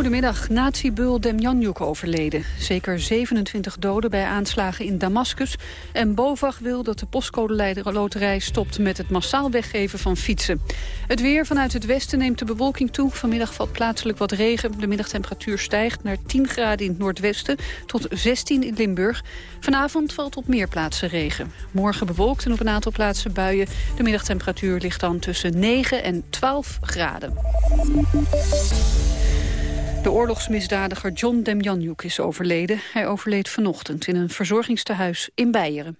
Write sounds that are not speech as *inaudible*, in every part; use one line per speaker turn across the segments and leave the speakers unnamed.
Goedemiddag. Nazi-bul Demjanjuk overleden. Zeker 27 doden bij aanslagen in Damascus. En BOVAG wil dat de postcode loterij stopt met het massaal weggeven van fietsen. Het weer vanuit het westen neemt de bewolking toe. Vanmiddag valt plaatselijk wat regen. De middagtemperatuur stijgt naar 10 graden in het noordwesten tot 16 in Limburg. Vanavond valt op meer plaatsen regen. Morgen bewolkt en op een aantal plaatsen buien. De middagtemperatuur ligt dan tussen 9 en 12 graden. De oorlogsmisdadiger John Demjanjuk is overleden. Hij overleed vanochtend in een verzorgingstehuis in Beieren.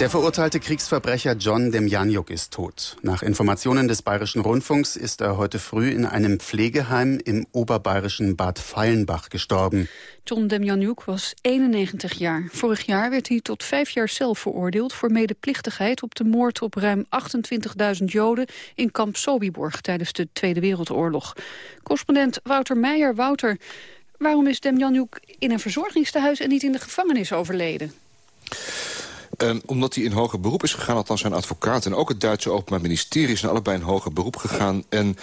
Der verurteilte Kriegsverbrecher John Demjanjuk ist tot. Nach Informationen des Bayerischen Rundfunks ist er heute früh in einem Pflegeheim im oberbayerischen Bad Feilenbach gestorben.
John Demjanjuk was 91 jaar. Vorig jaar werd hij tot vijf jaar zelf veroordeeld... voor medeplichtigheid op de moord op ruim 28.000 Joden... in kamp Sobibor tijdens de Tweede Wereldoorlog. Correspondent Wouter Meijer. Wouter, waarom is Demjanjuk in een verzorgingstehuis... en niet in de gevangenis overleden?
Omdat hij in hoger beroep is gegaan, althans zijn advocaat... en ook het Duitse Openbaar Ministerie zijn allebei in hoger beroep gegaan. En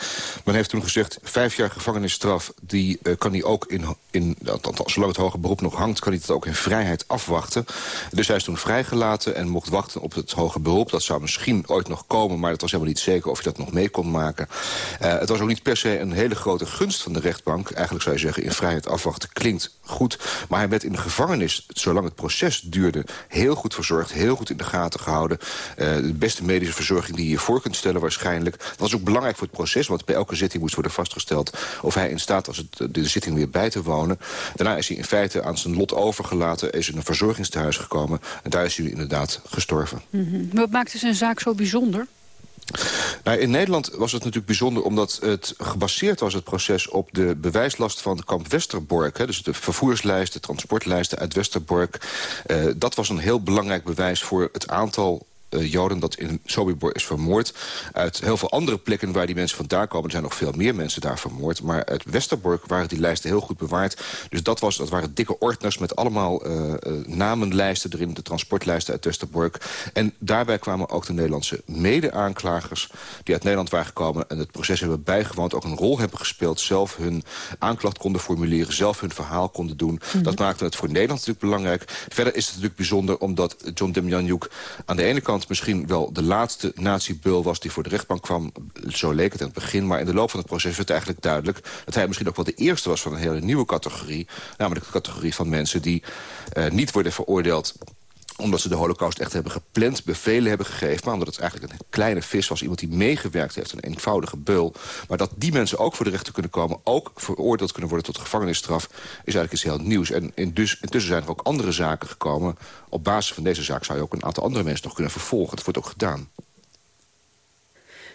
men heeft toen gezegd, vijf jaar gevangenisstraf... die uh, kan hij ook, in, in, althans, zolang het hoger beroep nog hangt... kan hij dat ook in vrijheid afwachten. Dus hij is toen vrijgelaten en mocht wachten op het hoger beroep. Dat zou misschien ooit nog komen, maar het was helemaal niet zeker... of hij dat nog mee kon maken. Uh, het was ook niet per se een hele grote gunst van de rechtbank. Eigenlijk zou je zeggen, in vrijheid afwachten klinkt goed. Maar hij werd in de gevangenis, zolang het proces duurde... heel goed verzorgd heel goed in de gaten gehouden. Uh, de beste medische verzorging die je je voor kunt stellen waarschijnlijk. Dat was ook belangrijk voor het proces, want bij elke zitting moest worden vastgesteld... of hij in staat was het, de zitting weer bij te wonen. Daarna is hij in feite aan zijn lot overgelaten, is in een verzorgingstehuis gekomen... en daar is hij inderdaad gestorven.
Mm -hmm. Wat maakte zijn zaak zo bijzonder?
Nou, in Nederland was het natuurlijk bijzonder omdat het gebaseerd was, het proces, op de bewijslast van kamp Westerbork. Hè, dus de vervoerslijst, de transportlijsten uit Westerbork. Uh, dat was een heel belangrijk bewijs voor het aantal Joden dat in Sobibor is vermoord. Uit heel veel andere plekken waar die mensen vandaan komen... er zijn nog veel meer mensen daar vermoord. Maar uit Westerbork waren die lijsten heel goed bewaard. Dus dat, was, dat waren dikke ordners met allemaal uh, uh, namenlijsten erin... de transportlijsten uit Westerbork. En daarbij kwamen ook de Nederlandse mede-aanklagers... die uit Nederland waren gekomen en het proces hebben bijgewoond... ook een rol hebben gespeeld, zelf hun aanklacht konden formuleren... zelf hun verhaal konden doen. Mm -hmm. Dat maakte het voor Nederland natuurlijk belangrijk. Verder is het natuurlijk bijzonder omdat John Demjanjuk aan de ene kant misschien wel de laatste nazi-bul was... die voor de rechtbank kwam, zo leek het in het begin. Maar in de loop van het proces werd eigenlijk duidelijk... dat hij misschien ook wel de eerste was van een hele nieuwe categorie. Namelijk de categorie van mensen die uh, niet worden veroordeeld omdat ze de holocaust echt hebben gepland, bevelen hebben gegeven... maar omdat het eigenlijk een kleine vis was, iemand die meegewerkt heeft... een eenvoudige beul. Maar dat die mensen ook voor de rechter kunnen komen... ook veroordeeld kunnen worden tot gevangenisstraf... is eigenlijk iets heel nieuws. En in dus, intussen zijn er ook andere zaken gekomen. Op basis van deze zaak zou je ook een aantal andere mensen nog kunnen vervolgen. Dat wordt ook gedaan.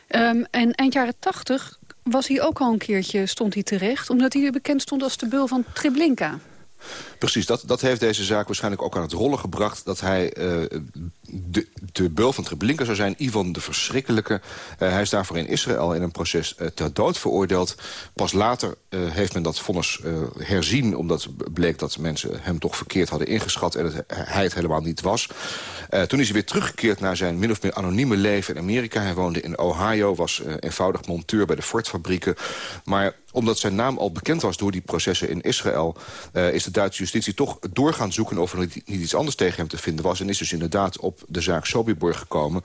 Um, en eind jaren tachtig was hij ook al een keertje, stond hij terecht... omdat hij bekend stond als de beul van Treblinka.
Precies, dat, dat heeft deze zaak waarschijnlijk ook aan het rollen gebracht... dat hij uh, de, de beul van Treblinka zou zijn, Ivan de Verschrikkelijke. Uh, hij is daarvoor in Israël in een proces uh, ter dood veroordeeld. Pas later heeft men dat vonnis herzien... omdat bleek dat mensen hem toch verkeerd hadden ingeschat... en het, hij het helemaal niet was. toen is hij weer teruggekeerd naar zijn min of meer anonieme leven in Amerika. Hij woonde in Ohio, was eenvoudig monteur bij de Ford-fabrieken. Maar omdat zijn naam al bekend was door die processen in Israël... Is de Duitse toch doorgaan zoeken of er niet, iets anders tegen hem te vinden was. En is dus inderdaad op de zaak Sobibor gekomen.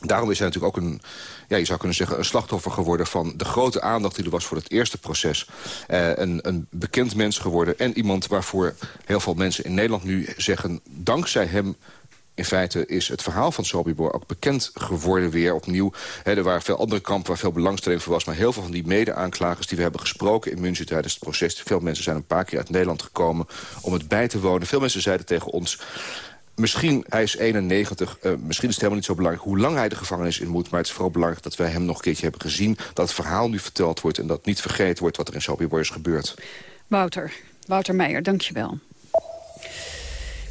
Daarom is hij natuurlijk ook een, ja, je zou kunnen zeggen, een slachtoffer geworden van de grote aandacht die er was voor het eerste proces. Uh, een, een bekend mens geworden en iemand waarvoor heel veel mensen in Nederland nu zeggen, dankzij hem in feite is het verhaal van Sobibor ook bekend geworden weer opnieuw. Er waren veel andere kampen waar veel belangstelling voor was... maar heel veel van die mede-aanklagers die we hebben gesproken in München tijdens het proces... veel mensen zijn een paar keer uit Nederland gekomen om het bij te wonen. Veel mensen zeiden tegen ons... Misschien, hij is 91, uh, misschien is het helemaal niet zo belangrijk hoe lang hij de gevangenis in moet. Maar het is vooral belangrijk dat wij hem nog een keertje hebben gezien. Dat het verhaal nu verteld wordt en dat niet vergeten wordt wat er in Sobibor is gebeurd.
Wouter, Wouter Meijer, dankjewel.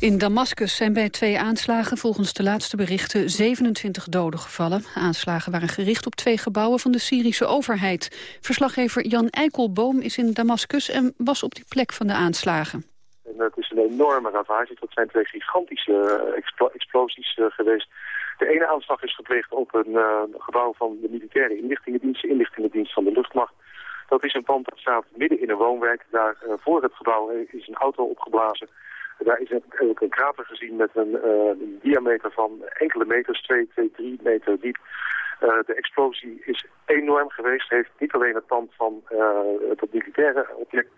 In Damascus zijn bij twee aanslagen volgens de laatste berichten 27 doden gevallen. Aanslagen waren gericht op twee gebouwen van de Syrische overheid. Verslaggever Jan Eikelboom is in Damascus en was op die plek van de aanslagen.
En het is een enorme ravage. Dat zijn twee gigantische explo explosies uh, geweest De ene aanslag is gepleegd op een gebouw van de militaire inlichtingendienst, de inlichtingendienst van de luchtmacht. Dat is een pand dat staat midden in een woonwijk. Daar voor het gebouw is een auto opgeblazen. Daar is een krater gezien met een, een diameter van enkele meters, 2, 2, 3 meter diep. Uh, de explosie is enorm geweest. Heeft niet alleen het pand van uh, het militaire object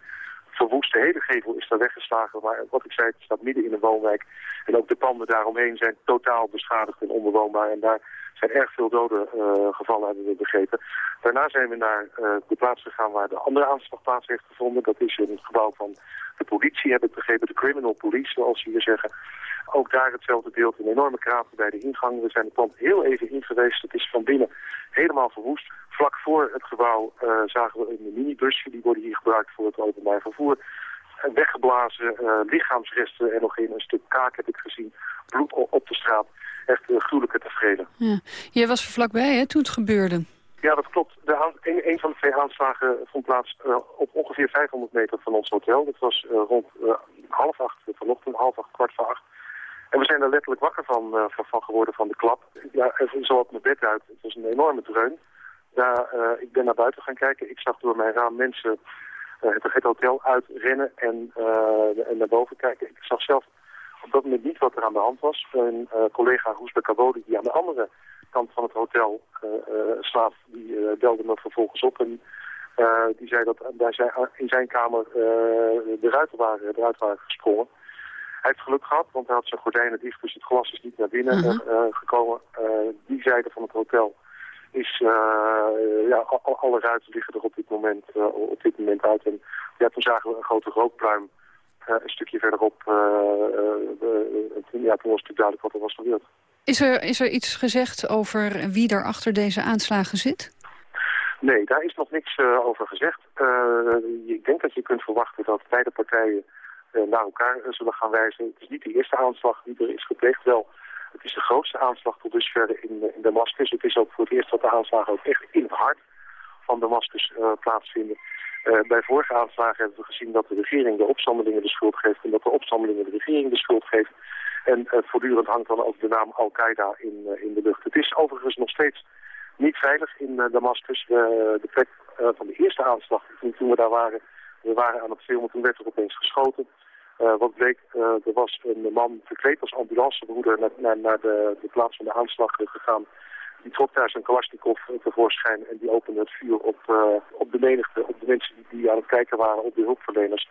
verwoest. De hele gevel is daar weggeslagen. Maar wat ik zei, het staat midden in een woonwijk. En ook de panden daaromheen zijn totaal beschadigd en onbewoonbaar. En daar zijn erg veel doden uh, gevallen, hebben we begrepen. Daarna zijn we naar de plaats gegaan waar de andere aanslag plaats heeft gevonden. Dat is in het gebouw van de politie, heb ik begrepen. De criminal police, zoals ze hier zeggen. Ook daar hetzelfde beeld, een enorme krater bij de ingang. We zijn het pand heel even in geweest. Het is van binnen helemaal verwoest. Vlak voor het gebouw uh, zagen we een minibusje. Die worden hier gebruikt voor het openbaar vervoer. Weggeblazen lichaamsresten en nog in een stuk kaak heb ik gezien. Bloed op de straat. Echt uh, gruwelijke tevreden.
Ja. Jij was er vlakbij hè, toen het gebeurde.
Ja, dat klopt. De een, een, van de twee aanslagen vond plaats uh, op ongeveer 500 meter van ons hotel. Dat was uh, rond uh, half acht vanochtend, half acht, kwart voor acht. En we zijn er letterlijk wakker van, van, van, geworden van de klap. Ja, even zo op mijn bed uit. Het was een enorme dreun. Daar, ik ben naar buiten gaan kijken. Ik zag door mijn raam mensen het, het, hotel uitrennen en, en, naar boven kijken. Ik zag zelf op dat moment niet wat er aan de hand was. Een collega Roesbe Kabodi, die aan de andere kant van het hotel slaaf, die belde me vervolgens op. En die zei dat bij zijn, in zijn kamer de ruiten waren, eruit waren gesprongen. Hij heeft geluk gehad, want hij had zijn gordijnen dicht, dus het glas is niet naar binnen uh -huh. gekomen. Uh, die zijde van het hotel is, uh, ja, alle ruiten liggen er op dit moment, op dit moment uit. En ja, toen zagen we een grote rookpluim een stukje verderop. ja, toen was het duidelijk wat er was gebeurd.
Is er, is er iets gezegd over wie er achter deze aanslagen zit?
Nee, daar is nog niks over gezegd. ik denk dat je kunt verwachten dat beide partijen naar elkaar zullen gaan wijzen. Het is niet de eerste aanslag die er is gepleegd. Wel, het is de grootste aanslag tot dusver in, in Damascus. Het is ook voor het eerst dat de aanslagen ook echt in het hart van Damascus plaatsvinden. Uh, bij vorige aanslagen hebben we gezien dat de regering de opstandelingen de schuld geeft... en dat de opstandelingen de regering de schuld geeft. En uh, voortdurend hangt dan ook de naam Al-Qaeda in, in de lucht. Het is overigens nog steeds niet veilig in Damascus. de plek van de eerste aanslag, toen, we daar waren... We waren aan het filmen, toen werd er opeens geschoten. Wat bleek, er was een man verkleed als ambulancebroeder naar, naar, naar de, de, plaats van de aanslag gegaan. Die trok daar zijn Kalashnikov tevoorschijn en die opende het vuur op, uh, op de menigte, op de mensen die, die aan het kijken waren, op de hulpverleners.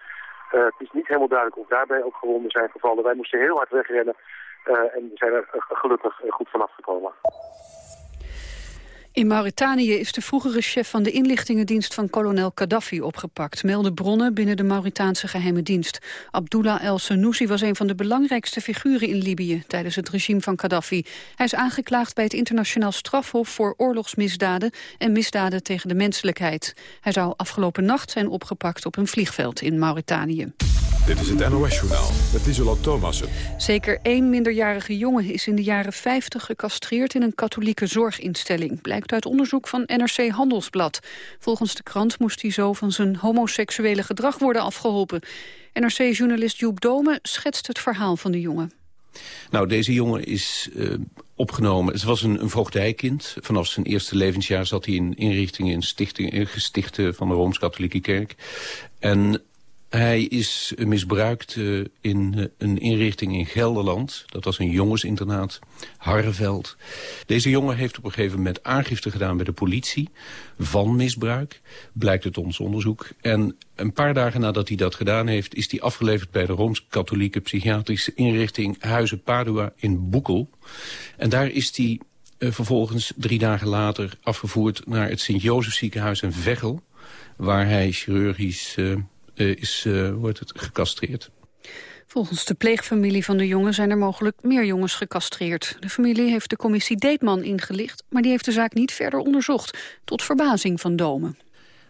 het is niet helemaal duidelijk of daarbij ook gewonden zijn gevallen. Wij moesten heel hard wegrennen en zijn er gelukkig goed vanaf gekomen.
In Mauritanië is de vroegere chef van de inlichtingendienst van kolonel Gaddafi opgepakt, melden bronnen binnen de Mauritaanse geheime dienst. Abdullah El Senussi was een van de belangrijkste figuren in Libië tijdens het regime van Gaddafi. Hij is aangeklaagd bij het internationaal strafhof voor oorlogsmisdaden en misdaden tegen de menselijkheid. Hij zou afgelopen nacht zijn opgepakt op een vliegveld in Mauritanië.
Dit is het NOS-journaal met Isola Thomassen.
Zeker één minderjarige jongen is in de jaren 50 gecastreerd in een katholieke zorginstelling. Blijkt uit onderzoek van NRC Handelsblad. Volgens de krant moest hij zo van zijn homoseksuele gedrag worden afgeholpen. NRC-journalist Joep Dome schetst het verhaal van de jongen.
Nou, deze jongen is uh, opgenomen. Het was een, een voogdijkind. Vanaf zijn eerste levensjaar zat hij in inrichtingen, in stichtingen, gestichten van de Rooms-Katholieke Kerk. En hij is misbruikt uh, in uh, een inrichting in Gelderland. Dat was een jongensinternaat, Harreveld. Deze jongen heeft op een gegeven moment aangifte gedaan bij de politie... van misbruik, blijkt het ons onderzoek. En een paar dagen nadat hij dat gedaan heeft... is hij afgeleverd bij de Rooms-Katholieke Psychiatrische Inrichting... Huizen Padua in Boekel. En daar is hij uh, vervolgens drie dagen later afgevoerd... naar het Sint-Jozef ziekenhuis in Veghel... waar hij chirurgisch is, uh, wordt het gecastreerd.
Volgens de pleegfamilie van de jongen zijn er mogelijk meer jongens gecastreerd. De familie heeft de commissie Deetman ingelicht, maar die heeft de zaak niet verder onderzocht, tot verbazing van Domen.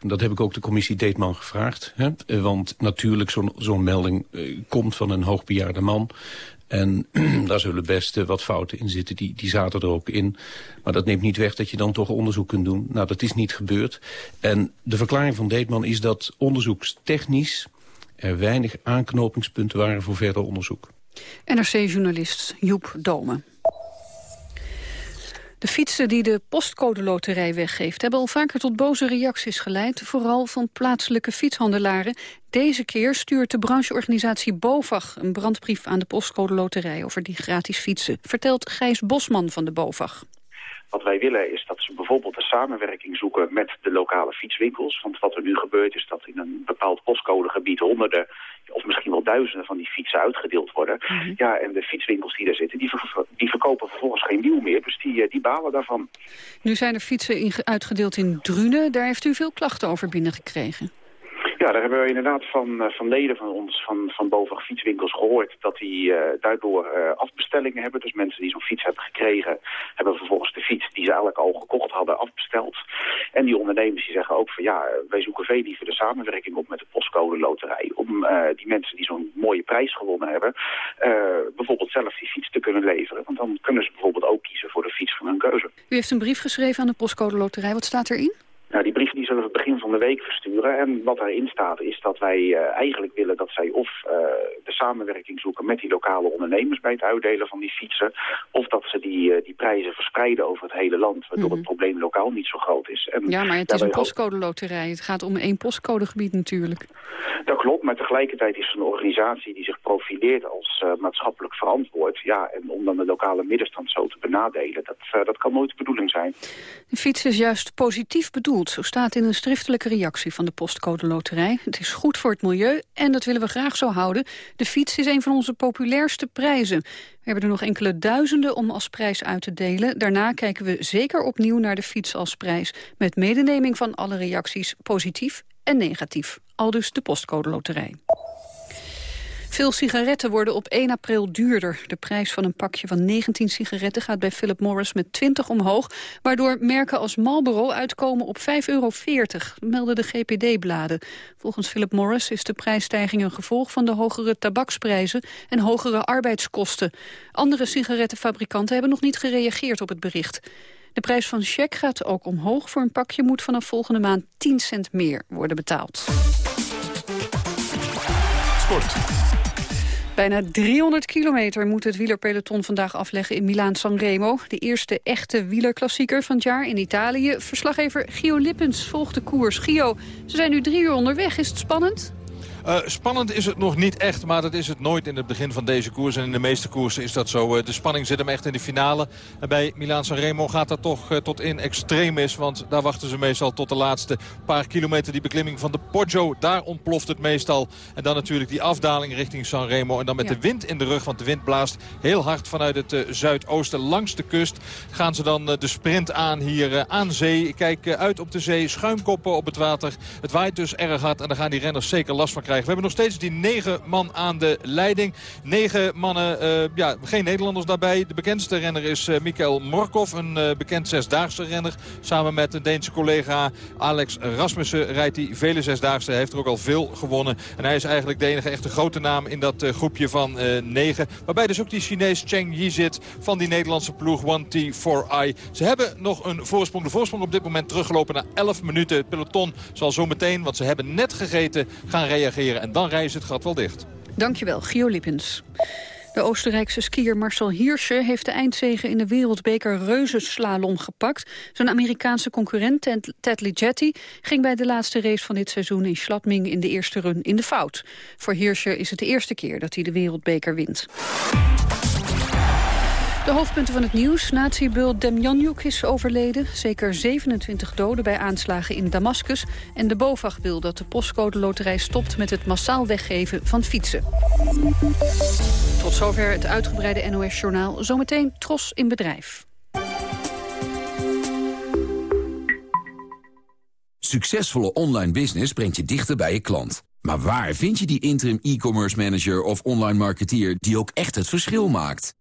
Dat heb ik ook de commissie Deetman gevraagd. Hè? Eh, want natuurlijk, zo'n zo melding uh, komt van een hoogbejaarde man. En *clears throat* daar zullen best wat fouten in zitten, die, die zaten er ook in. Maar dat neemt niet weg dat je dan toch onderzoek kunt doen. Nou, dat is niet gebeurd. En de verklaring van Deetman is dat onderzoekstechnisch... er weinig aanknopingspunten waren voor verder onderzoek.
NRC-journalist Joep Domen. De fietsen die de postcode loterij weggeeft... hebben al vaker tot boze reacties geleid, vooral van plaatselijke fietshandelaren. Deze keer stuurt de brancheorganisatie BOVAG een brandbrief aan de postcode loterij... over die gratis fietsen, vertelt Gijs Bosman van de BOVAG.
Wat wij willen is dat ze bijvoorbeeld een samenwerking zoeken met de lokale fietswinkels. Want wat er nu gebeurt is dat in een bepaald postcodegebied honderden of misschien wel duizenden van die fietsen uitgedeeld worden. Mhm. Ja, en de fietswinkels die daar zitten, die, die verkopen vervolgens geen wiel meer. Dus die, eh, die balen daarvan.
Nu zijn er fietsen uitgedeeld in Drunen. Daar heeft u veel klachten over binnengekregen.
Ja, daar hebben we inderdaad van, eh, van leden van ons, van, van BOVAG fietswinkels gehoord... dat die uh, daardoor uh, afbestellingen hebben. Dus mensen die zo'n fiets hebben gekregen... hebben vervolgens de fiets die ze eigenlijk al gekocht hadden afbesteld. En die ondernemers die zeggen ook van ja, wij zoeken veel liever de samenwerking op met de postcode loterij. Om die mensen die zo'n mooie prijs gewonnen hebben... bijvoorbeeld zelf die fiets te kunnen leveren. Want dan kunnen ze bijvoorbeeld ook kiezen voor de fiets van hun keuze.
U heeft een brief geschreven aan de postcode loterij. Wat staat erin?
Nou, die brief die zullen we begin van de week versturen. En wat daarin staat is dat wij uh, eigenlijk willen dat zij of uh, de samenwerking zoeken met die lokale ondernemers bij het uitdelen van die fietsen. Of dat ze die, uh, die prijzen verspreiden over het hele land, waardoor mm -hmm. het probleem lokaal niet zo groot is.
En ja, maar het is een postcode loterij. Het gaat om één postcodegebied natuurlijk.
Dat klopt, maar tegelijkertijd is het een organisatie die zich profileert als maatschappelijk verantwoord. Ja, en om dan de lokale middenstand zo te benadelen, dat, dat kan nooit de bedoeling zijn.
De fiets is juist positief bedoeld zo staat in een schriftelijke reactie van de postcode loterij. Het is goed voor het milieu en dat willen we graag zo houden. De fiets is een van onze populairste prijzen. We hebben er nog enkele duizenden om als prijs uit te delen. Daarna kijken we zeker opnieuw naar de fiets als prijs. Met medeneming van alle reacties, positief en negatief. Aldus de postcode loterij. Veel sigaretten worden op 1 april duurder. De prijs van een pakje van 19 sigaretten gaat bij Philip Morris met 20 omhoog... waardoor merken als Marlboro uitkomen op 5,40 euro, melden de GPD-bladen. Volgens Philip Morris is de prijsstijging een gevolg van de hogere tabaksprijzen... en hogere arbeidskosten. Andere sigarettenfabrikanten hebben nog niet gereageerd op het bericht. De prijs van check gaat ook omhoog. Voor een pakje moet vanaf volgende maand 10 cent meer worden betaald. Sport. Bijna 300 kilometer moet het wielerpeloton vandaag afleggen in Milaan-San Remo. De eerste echte wielerklassieker van het jaar in Italië. Verslaggever Gio Lippens volgt de koers. Gio, ze zijn nu drie uur onderweg. Is het spannend?
Uh, spannend is het nog niet echt, maar dat is het nooit in het begin van deze koers. En in de meeste koersen is dat zo. Uh, de spanning zit hem echt in de finale. En bij Milaan Sanremo gaat dat toch uh, tot in extremis. Want daar wachten ze meestal tot de laatste paar kilometer. Die beklimming van de Poggio, daar ontploft het meestal. En dan natuurlijk die afdaling richting Sanremo. En dan met ja. de wind in de rug, want de wind blaast heel hard vanuit het zuidoosten. Langs de kust gaan ze dan de sprint aan hier aan zee. Ik kijk uit op de zee, schuimkoppen op het water. Het waait dus erg hard en dan gaan die renners zeker last van krijgen. We hebben nog steeds die negen man aan de leiding. Negen mannen, uh, ja, geen Nederlanders daarbij. De bekendste renner is uh, Mikael Morkov, een uh, bekend zesdaagse renner. Samen met een Deense collega Alex Rasmussen rijdt hij vele zesdaagse. Hij heeft er ook al veel gewonnen. En hij is eigenlijk de enige echte grote naam in dat groepje van negen. Waarbij dus ook die Chinees Cheng Yi zit van die Nederlandse ploeg 1T4i. Ze hebben nog een voorsprong. De voorsprong op dit moment teruggelopen na 11 minuten. Het peloton zal zo meteen, want ze hebben net gegeten, gaan reageren en dan rijst het gat wel dicht.
Dankjewel, Gio Lippens. De Oostenrijkse skier Marcel Hirsche heeft de eindzege in de wereldbeker reuzenslalom gepakt. Zijn Amerikaanse concurrent Ted Ligeti ging bij de laatste race van dit seizoen in Schladming in de eerste run in de fout. Voor Hirsche is het de eerste keer dat hij de wereldbeker wint. De hoofdpunten van het nieuws. Nazi-bul Demjanjuk is overleden. Zeker 27 doden bij aanslagen in Damascus. En de BOVAG wil dat de postcode loterij stopt... met het massaal weggeven van fietsen. Tot zover het uitgebreide NOS-journaal. Zometeen Tros in bedrijf.
Succesvolle online business brengt je dichter bij je klant. Maar waar vind je die interim e-commerce manager of online marketeer... die ook echt het verschil maakt?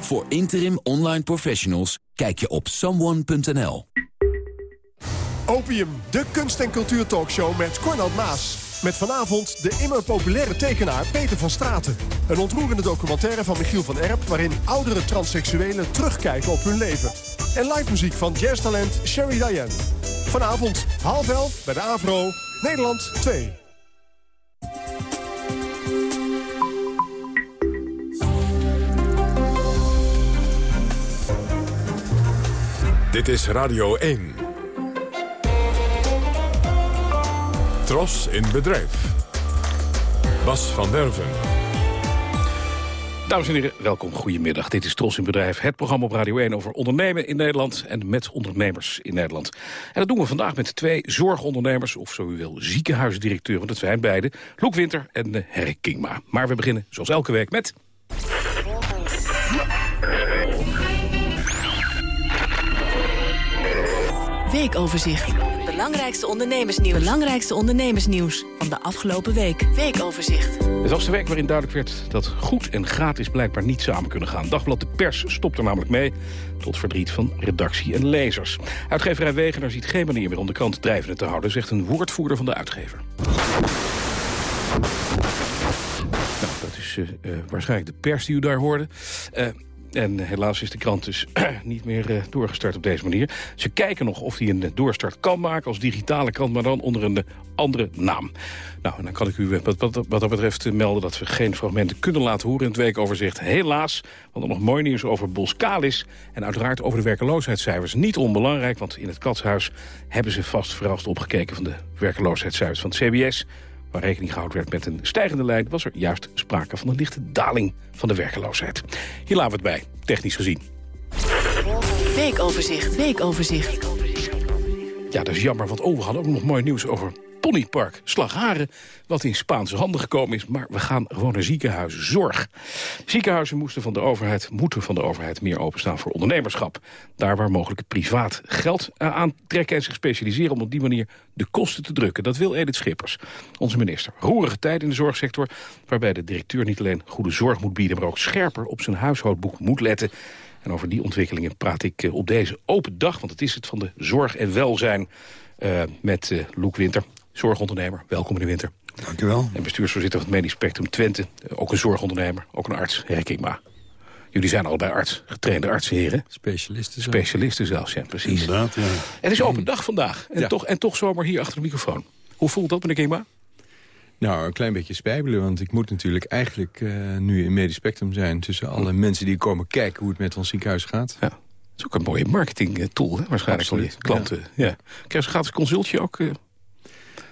Voor interim online professionals kijk je op someone.nl.
Opium, de kunst- en cultuurtalkshow met Cornald Maas. Met vanavond de immer populaire tekenaar Peter van Straten. Een ontroerende documentaire van Michiel van Erp... waarin oudere transseksuelen terugkijken op hun leven. En live muziek van jazztalent Sherry Diane. Vanavond half elf bij de AVRO, Nederland 2.
Dit is Radio 1. Tros in bedrijf. Bas van Werven.
Dames en heren, welkom. Goedemiddag. Dit is Tros in Bedrijf, het programma op Radio 1 over ondernemen in Nederland en met ondernemers in Nederland. En dat doen we vandaag met twee zorgondernemers, of zo u wil, ziekenhuisdirecteuren. Dat zijn beide, Loek Winter en uh, Herrik Kingma. Maar we beginnen zoals elke week met...
Weekoverzicht. Belangrijkste ondernemersnieuws. Belangrijkste ondernemersnieuws van de afgelopen week. Weekoverzicht.
Het was de week waarin duidelijk werd dat goed en gratis blijkbaar niet samen kunnen gaan. Dagblad De Pers stopt er namelijk mee, tot verdriet van redactie en lezers. Uitgeverij Wegener ziet geen manier meer om de krant drijvende te houden, zegt een woordvoerder van de uitgever. Nou, dat is uh, uh, waarschijnlijk de pers die u daar hoorde. Uh, en helaas is de krant dus *clears throat* niet meer uh, doorgestart op deze manier. Ze kijken nog of hij een doorstart kan maken als digitale krant... maar dan onder een andere naam. Nou, en dan kan ik u wat, wat, wat dat betreft melden... dat we geen fragmenten kunnen laten horen in het weekoverzicht. Helaas, want er nog mooi nieuws over Boskalis... en uiteraard over de werkeloosheidscijfers. Niet onbelangrijk, want in het katshuis... hebben ze vast verrast opgekeken van de werkeloosheidscijfers van het CBS waar rekening gehouden werd met een stijgende lijn... was er juist sprake van een lichte daling van de werkeloosheid. Hier laten we het bij, technisch gezien.
Weekoverzicht, weekoverzicht.
Ja, dat is jammer, want oh, we hadden ook nog mooi nieuws over Ponypark Slagharen, wat in Spaanse handen gekomen is. Maar we gaan gewoon naar ziekenhuizen. Zorg. Ziekenhuizen moesten van de overheid, moeten van de overheid meer openstaan voor ondernemerschap. Daar waar mogelijk privaat geld aantrekken en zich specialiseren... om op die manier de kosten te drukken. Dat wil Edith Schippers, onze minister. Roerige tijd in de zorgsector, waarbij de directeur niet alleen goede zorg moet bieden... maar ook scherper op zijn huishoudboek moet letten... En over die ontwikkelingen praat ik op deze open dag... want het is het van de zorg en welzijn uh, met uh, Loek Winter zorgondernemer. Welkom meneer Winter.
Dank u wel.
En bestuursvoorzitter van het Medisch Spectrum Twente. Ook een zorgondernemer, ook een arts, Herk Ingma. Jullie zijn allebei arts, getrainde artsenheren.
Specialisten zelfs.
Specialisten zelfs, ja, precies.
Inderdaad, ja.
Het is open dag vandaag. En, ja. toch, en toch zomaar hier achter de microfoon. Hoe voelt dat, meneer Kingma?
Nou, een klein beetje spijbelen, want ik moet natuurlijk eigenlijk uh, nu in medisch spectrum zijn... tussen alle hm. mensen die komen kijken hoe het met ons ziekenhuis gaat.
Ja. Dat is ook een mooie marketing tool, hè, waarschijnlijk voor je klanten. Ja. Ja. Krijg je een gratis consultje ook... Uh,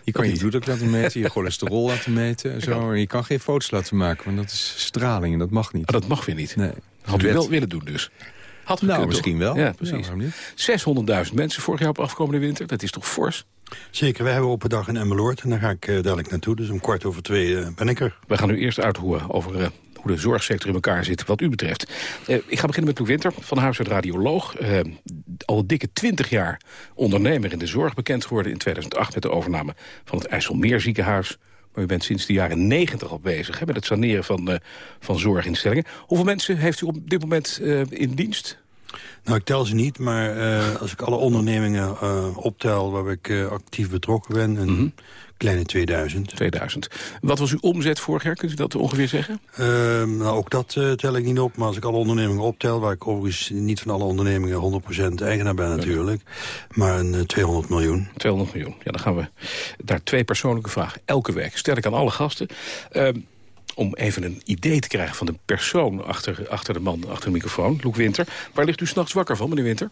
je kan je bloed ook laten meten, je *laughs* cholesterol laten meten. En zo. En je kan geen foto's laten maken, want dat is straling en dat mag niet.
Oh, dat mag weer niet?
Nee.
Had u wel willen doen dus? Had
nou, kunnen, misschien wel.
Ja, precies. Ja, 600.000 mensen vorig jaar op afkomende winter. Dat is toch fors?
Zeker, wij hebben open dag in Emmeloord. En daar ga ik uh, dadelijk naartoe. Dus om kwart over twee uh, ben ik er.
We gaan nu eerst uithoren over uh, de zorgsector in elkaar zit, wat u betreft. Uh, ik ga beginnen met Loek Winter, van huis uit radioloog. Uh, al dikke twintig jaar ondernemer in de zorg bekend geworden... in 2008 met de overname van het IJsselmeerziekenhuis. Maar u bent sinds de jaren negentig al bezig hè, met het saneren van, uh, van zorginstellingen. Hoeveel mensen heeft u op dit moment in dienst?
Nou, ik tel ze niet, maar uh, als ik alle ondernemingen uh, optel... waar ik uh, actief betrokken ben, een mm -hmm. kleine 2000.
2000. Wat was uw omzet vorig jaar? Kunt u dat ongeveer zeggen?
nou, ook dat tel ik niet op. Maar als ik alle ondernemingen optel... waar ik overigens niet van alle ondernemingen 100% eigenaar ben natuurlijk... maar een 200 miljoen.
200 miljoen. Ja, dan gaan we daar twee persoonlijke vragen elke week. Stel ik aan alle gasten om even een idee te krijgen van de persoon achter, achter de man, achter de microfoon, Loek Winter. Waar ligt u s'nachts wakker van, meneer Winter?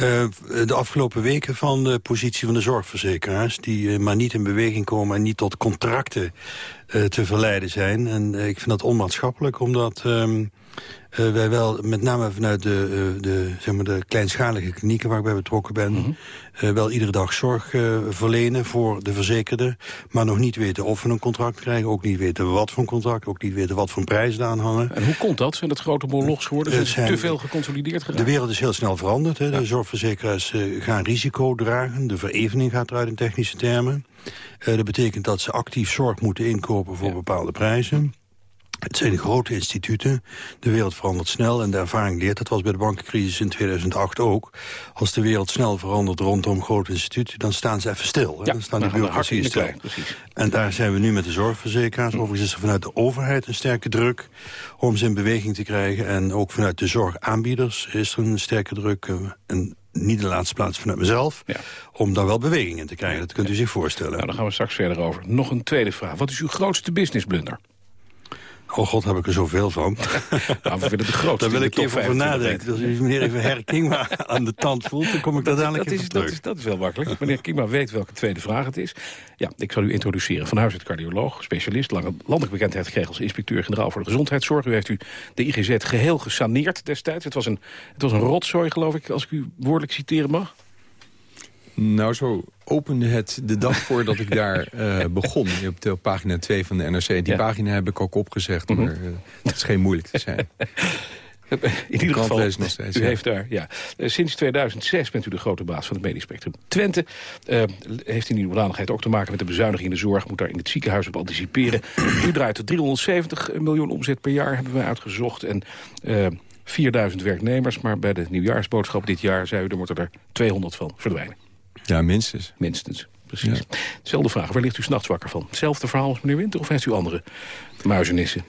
Uh, de afgelopen weken van de positie van de zorgverzekeraars... die uh, maar niet in beweging komen en niet tot contracten uh, te verleiden zijn. En ik vind dat onmaatschappelijk, omdat... Um, uh, wij wel, met name vanuit de, uh, de, zeg maar de kleinschalige klinieken waar ik bij betrokken ben... Mm -hmm. uh, wel iedere dag zorg verlenen voor de verzekerde... maar nog niet weten of we een contract krijgen, ook niet weten wat voor een contract... ook niet weten wat voor prijzen aan hangen.
En hoe komt dat? Zijn dat grote molochs geworden? Zijn, zijn te veel geconsolideerd geraakt?
De wereld is heel snel veranderd. Hè. Ja. De zorgverzekeraars gaan risico dragen. De verevening gaat eruit in technische termen. dat betekent dat ze actief zorg moeten inkopen voor ja. bepaalde prijzen. Het zijn grote instituten. De wereld verandert snel en de ervaring leert... dat was bij de bankencrisis in 2008 ook. Als de wereld snel verandert rondom grote instituten... dan staan ze even stil. Hè? dan staan die bureaucratie stil. En daar zijn we nu met de zorgverzekeraars. Overigens is er vanuit de overheid een sterke druk... om ze in beweging te krijgen. En ook vanuit de zorgaanbieders is er een sterke druk... Eh, en niet in de laatste plaats vanuit mezelf... om daar wel beweging in te krijgen. Dat kunt u zich voorstellen.
Nou, daar gaan we straks verder over. Nog een tweede vraag. Wat is uw grootste businessblunder?
Oh god, heb ik er zoveel van. *laughs*
Nou, we vinden de grootste.
Daar wil ik even over nadenken. Dus als meneer even Herr Kingma *laughs* aan de tand voelt, dan kom ik daar dadelijk
dat
is,
dat is, dat is wel makkelijk. Meneer Kingma weet welke tweede vraag het is. Ja, ik zal u introduceren. Van huis uit cardioloog, specialist, landelijk bekendheid gekregen als inspecteur-generaal voor de gezondheidszorg. U heeft u de IGZ geheel gesaneerd destijds. Het was een, het was een rotzooi, geloof ik, als ik u woordelijk citeren mag.
Nou, zo opende het de dag *laughs* voordat ik daar uh, begon. Op de pagina 2 van de NRC. Die pagina heb ik ook opgezegd, mm maar uh, het is geen moeilijk te zijn. *laughs*
In ieder geval, u heeft daar, ja. Uh, sinds 2006 bent u de grote baas van het medisch spectrum. Twente uh, heeft in die hoedanigheid ook te maken met de bezuiniging in de zorg. Moet daar in het ziekenhuis op anticiperen. u draait 370 miljoen omzet per jaar, hebben wij uitgezocht. En 4000 werknemers, maar bij de nieuwjaarsboodschap dit jaar... zei u, er moeten er 200 van verdwijnen.
Ja, minstens.
Minstens, precies. Ja. Zelfde vraag, waar ligt u s'nachts wakker van? Hetzelfde verhaal als meneer Winter of heeft u andere muizenissen?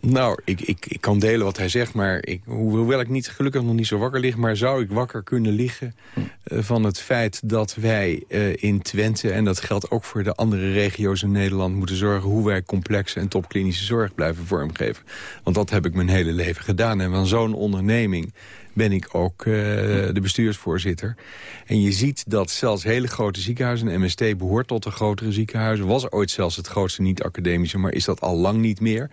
Nou, ik, ik, ik kan delen wat hij zegt, maar ik, hoewel ik niet, gelukkig nog niet zo wakker lig... maar zou ik wakker kunnen liggen hm. uh, van het feit dat wij uh, in Twente... en dat geldt ook voor de andere regio's in Nederland... moeten zorgen hoe wij complexe en topklinische zorg blijven vormgeven. Want dat heb ik mijn hele leven gedaan. En van zo'n onderneming ben ik ook uh, de bestuursvoorzitter. En je ziet dat zelfs hele grote ziekenhuizen... MST behoort tot de grotere ziekenhuizen... was ooit zelfs het grootste niet-academische... maar is dat al lang niet meer...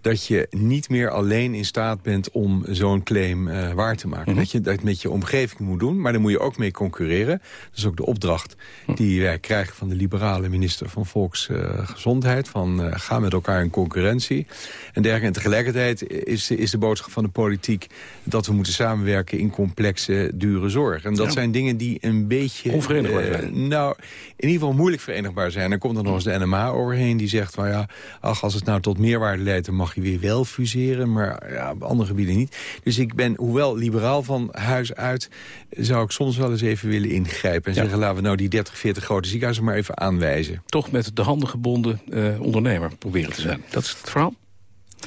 dat je niet meer alleen in staat bent om zo'n claim uh, waar te maken.
Mhm.
Dat je dat met je omgeving moet doen, maar daar moet je ook mee concurreren. Dat is ook de opdracht die wij krijgen van de liberale minister van Volksgezondheid... van uh, ga met elkaar in concurrentie en dergelijke. En tegelijkertijd is, is de boodschap van de politiek... dat we moeten samenwerken in complexe, dure zorg. En dat
Ja.
zijn dingen die een beetje...
Onverenigbaar
eh,
zijn.
nou, in ieder geval moeilijk verenigbaar zijn. Dan komt er nog eens de NMA overheen die zegt... van ja, ach, als het nou tot meerwaarde leidt... dan mag je weer wel fuseren, maar ja, op andere gebieden niet. Dus ik ben, hoewel liberaal van huis uit... zou ik soms wel eens even willen ingrijpen. En
Ja.
zeggen, laten we nou die 30, 40 grote ziekenhuizen maar even aanwijzen.
Toch met de handen gebonden eh, ondernemer proberen te zijn. Dat is het verhaal?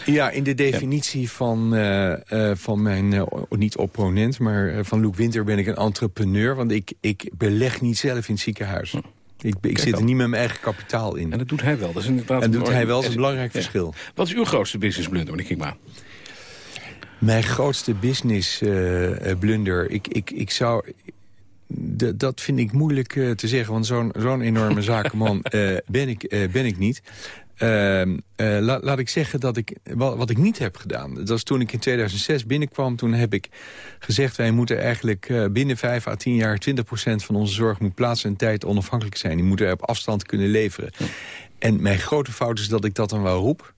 Ja, in de definitie van, eh, eh, van mijn, eh, niet opponent, maar van Luc Winter ben ik een entrepreneur. Want ik, ik beleg niet zelf in het ziekenhuis. Ik, ik
Kijk
zit er niet met mijn eigen kapitaal in.
En dat doet hij wel. Dat is inderdaad
En doet
een-
hij wel, dat is een belangrijk
Ja.
verschil.
Wat is uw grootste business blunder, meneer Kingma?
Mijn grootste business blunder, ik, ik, ik zou... dat vind ik moeilijk te zeggen, want zo'n zo'n enorme *laughs* zakenman eh, ben, ik, ben ik niet. Ehm, eh, la- laat ik zeggen dat ik wat, wat ik niet heb gedaan. Dat was toen ik in 2006 binnenkwam. Toen heb ik gezegd, wij moeten eigenlijk eh, binnen 5 à 10 jaar... 20% van onze zorg moet plaats en tijd onafhankelijk zijn. Die moeten er op afstand kunnen leveren. En mijn grote fout is dat ik dat dan wel roep.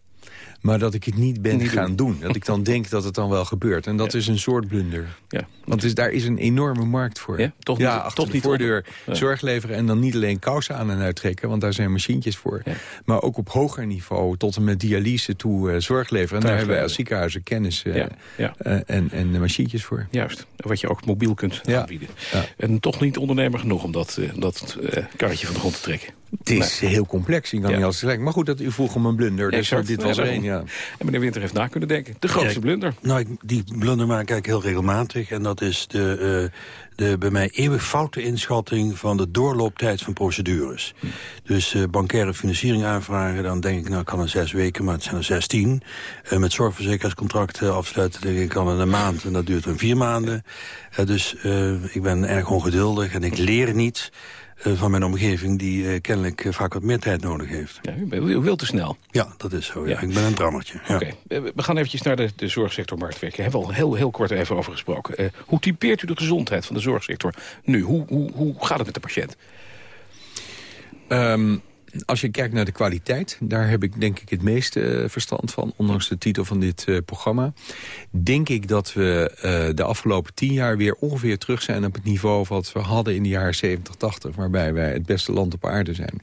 Maar dat ik het niet ben
Niet
gaan doen. Dat ik dan *laughs* denk dat het dan wel gebeurt. En dat is een soort blunder.
Ja.
Want dus daar is een enorme markt voor.
Ja? Toch niet-
achter
toch
de
niet
voordeur
Ja.
zorg leveren. En dan niet alleen kousen aan en uittrekken. Want daar zijn machientjes voor.
Ja.
Maar ook op hoger niveau. Tot en met dialyse toe eh, zorg leveren. En daar hebben wij als ziekenhuizen kennis eh,
Ja, ja.
eh, en, en machientjes voor.
Juist, wat je ook mobiel kunt
Ja.
aanbieden.
Ja.
En toch niet ondernemer genoeg om dat, dat karretje van de grond te trekken.
Het is heel complex. Ik kan
Ja.
niet alles tegelijk. Maar goed, dat u vroeg om een blunder. Dus
Exact.
dit
Ja,
was er
daarom.
één, ja.
En meneer Winter heeft na kunnen denken. De grootste
Ja,
blunder.
Nou, ik, die blunder maak ik eigenlijk heel regelmatig. En dat is de, eh, de bij mij eeuwig foute inschatting van de doorlooptijd van procedures. Dus eh, bankaire financiering aanvragen, dan denk ik, nou kan een zes weken, maar het zijn er zestien. Eh, met zorgverzekeringscontracten afsluiten, denk ik, kan het een maand en dat duurt dan vier maanden. Dus eh, ik ben erg ongeduldig en ik leer niet van mijn omgeving die eh, kennelijk eh, vaak wat meer tijd nodig heeft.
Ja, u, bent- u wilt te snel.
Ja, dat is zo. Ja.
Ja.
Ik ben een drammertje. Ja.
Oké, eh, we gaan eventjes naar de, de zorgsector marktwerk. Daar hebben we al heel, heel kort even over gesproken. Eh, hoe typeert u de gezondheid van de zorgsector nu? Hoe, hoe, hoe gaat het met de patiënt?
Ehm, als je kijkt naar de kwaliteit, daar heb ik denk ik het meeste eh, verstand van, ondanks de titel van dit eh, programma. Denk ik dat we eh, de afgelopen tien jaar weer ongeveer terug zijn op het niveau wat we hadden in de jaren 70, 80, waarbij wij het beste land op aarde zijn.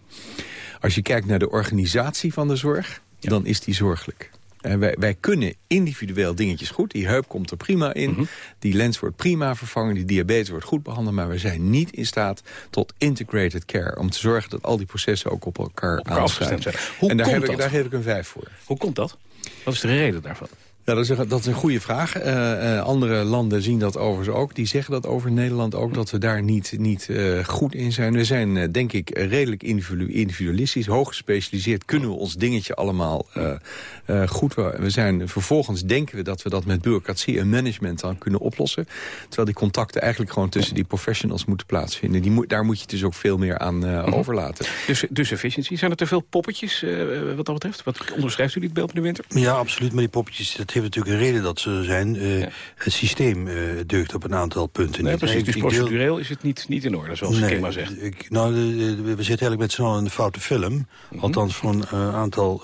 Als je kijkt naar de organisatie van de zorg, dan is die zorgelijk. Wij, wij, kunnen individueel dingetjes goed. Die heup komt er prima in.
Mhm.
Die lens wordt prima vervangen. Die diabetes wordt goed behandeld. Maar we zijn niet in staat tot integrated care. Om te zorgen dat al die processen ook op elkaar,
op elkaar afgestemd zijn. Hoe
en daar,
komt
heb
dat?
Ik, daar geef ik een vijf voor.
Hoe komt dat? Wat is de reden daarvan?
Ja, dat is, een, dat is een goede vraag. Uh, uh, andere landen zien dat overigens ook. Die zeggen dat over Nederland ook, dat we daar niet, niet uh, goed in zijn. We zijn, denk ik, redelijk individualistisch. Hoog gespecialiseerd kunnen we ons dingetje allemaal goed... We zijn, vervolgens denken we dat we dat met bureaucratie en management dan kunnen oplossen. Terwijl die contacten eigenlijk gewoon tussen die professionals moeten plaatsvinden. Die moet, daar moet je dus ook veel meer aan
Mhm.
overlaten.
Dus, dus efficiëntie. Zijn er te veel poppetjes wat dat betreft? Wat onderschrijft u dit beeld, meneer Winter?
Ja, absoluut. Maar die poppetjes, dat heeft natuurlijk een reden dat ze er zijn. Uh, ja. Het systeem uh, deugt op een aantal punten
nee,
niet.
Precies, dus procedureel is het niet, niet in orde, zoals nee, Kema zegt.
Ik, nou, de, de, we zitten eigenlijk met z'n allen in de foute film. Mm -hmm. Althans voor een uh, aantal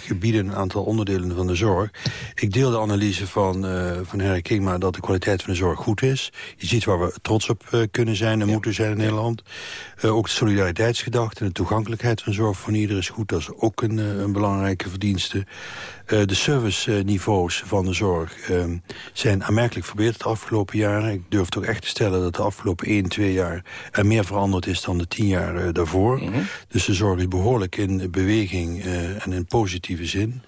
gebieden, een aantal onderdelen van de zorg. Ik deel de analyse van, van Harry Kingma dat de kwaliteit van de zorg goed is. Je ziet waar we trots op kunnen zijn en ja. moeten zijn in Nederland. Ook de solidariteitsgedachte en de toegankelijkheid van zorg van ieder is goed. Dat is ook een, een belangrijke verdienste. Uh, de serviceniveaus van de zorg uh, zijn aanmerkelijk verbeterd de afgelopen jaren. Ik durf toch echt te stellen dat de afgelopen 1, 2 jaar... er meer veranderd is dan de 10 jaar daarvoor.
Mhm.
Mm -hmm. Dus de zorg is behoorlijk in beweging en in positieve zin.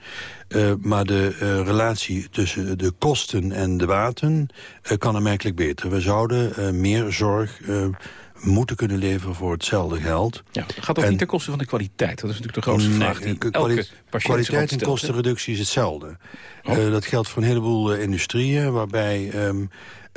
Uh, maar de uh, relatie tussen de kosten en de baten uh, kan aanmerkelijk beter. We zouden meer zorg moeten kunnen leveren voor hetzelfde geld.
Ja, gaat dat en, niet ten koste van de kwaliteit? Dat is natuurlijk de grootste
nee,
vraag die elke
Kwaliteit en kostenreductie is hetzelfde.
Oh.
Uh, dat geldt voor een heleboel uh, industrieën... waarbij um,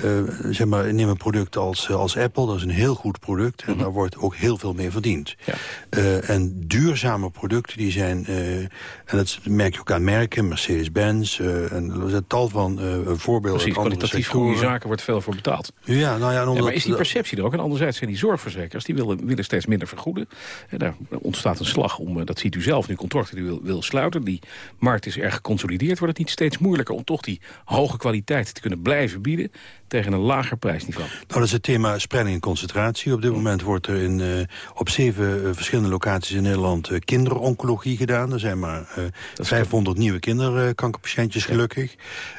uh, zeg maar, neem een product als, als Apple, dat is een heel goed product... en mm -hmm. daar wordt ook heel veel mee verdiend.
Ja.
Uh, en duurzame producten, die zijn... Uh, en dat merk je ook aan merken, Mercedes-Benz... En er zijn tal van voorbeelden
Precies, kwalitatief goede zaken wordt veel voor betaald.
Ja, nou ja,
ja, maar is die perceptie er ook? En anderzijds zijn die zorgverzekeraars... die willen, willen steeds minder vergoeden. En daar ontstaat een slag om, dat ziet u zelf nu, contracten die wil, wil sluiten. Die markt is erg geconsolideerd. Wordt het niet steeds moeilijker om toch die hoge kwaliteit te kunnen blijven bieden... tegen een lager prijsniveau?
Nou, dat is het thema spreiding en concentratie. Op dit moment wordt er in, uh, op zeven uh, verschillende locaties in Nederland uh, kinderoncologie gedaan. Er zijn maar 500 nieuwe kinderkankerpatiëntjes gelukkig.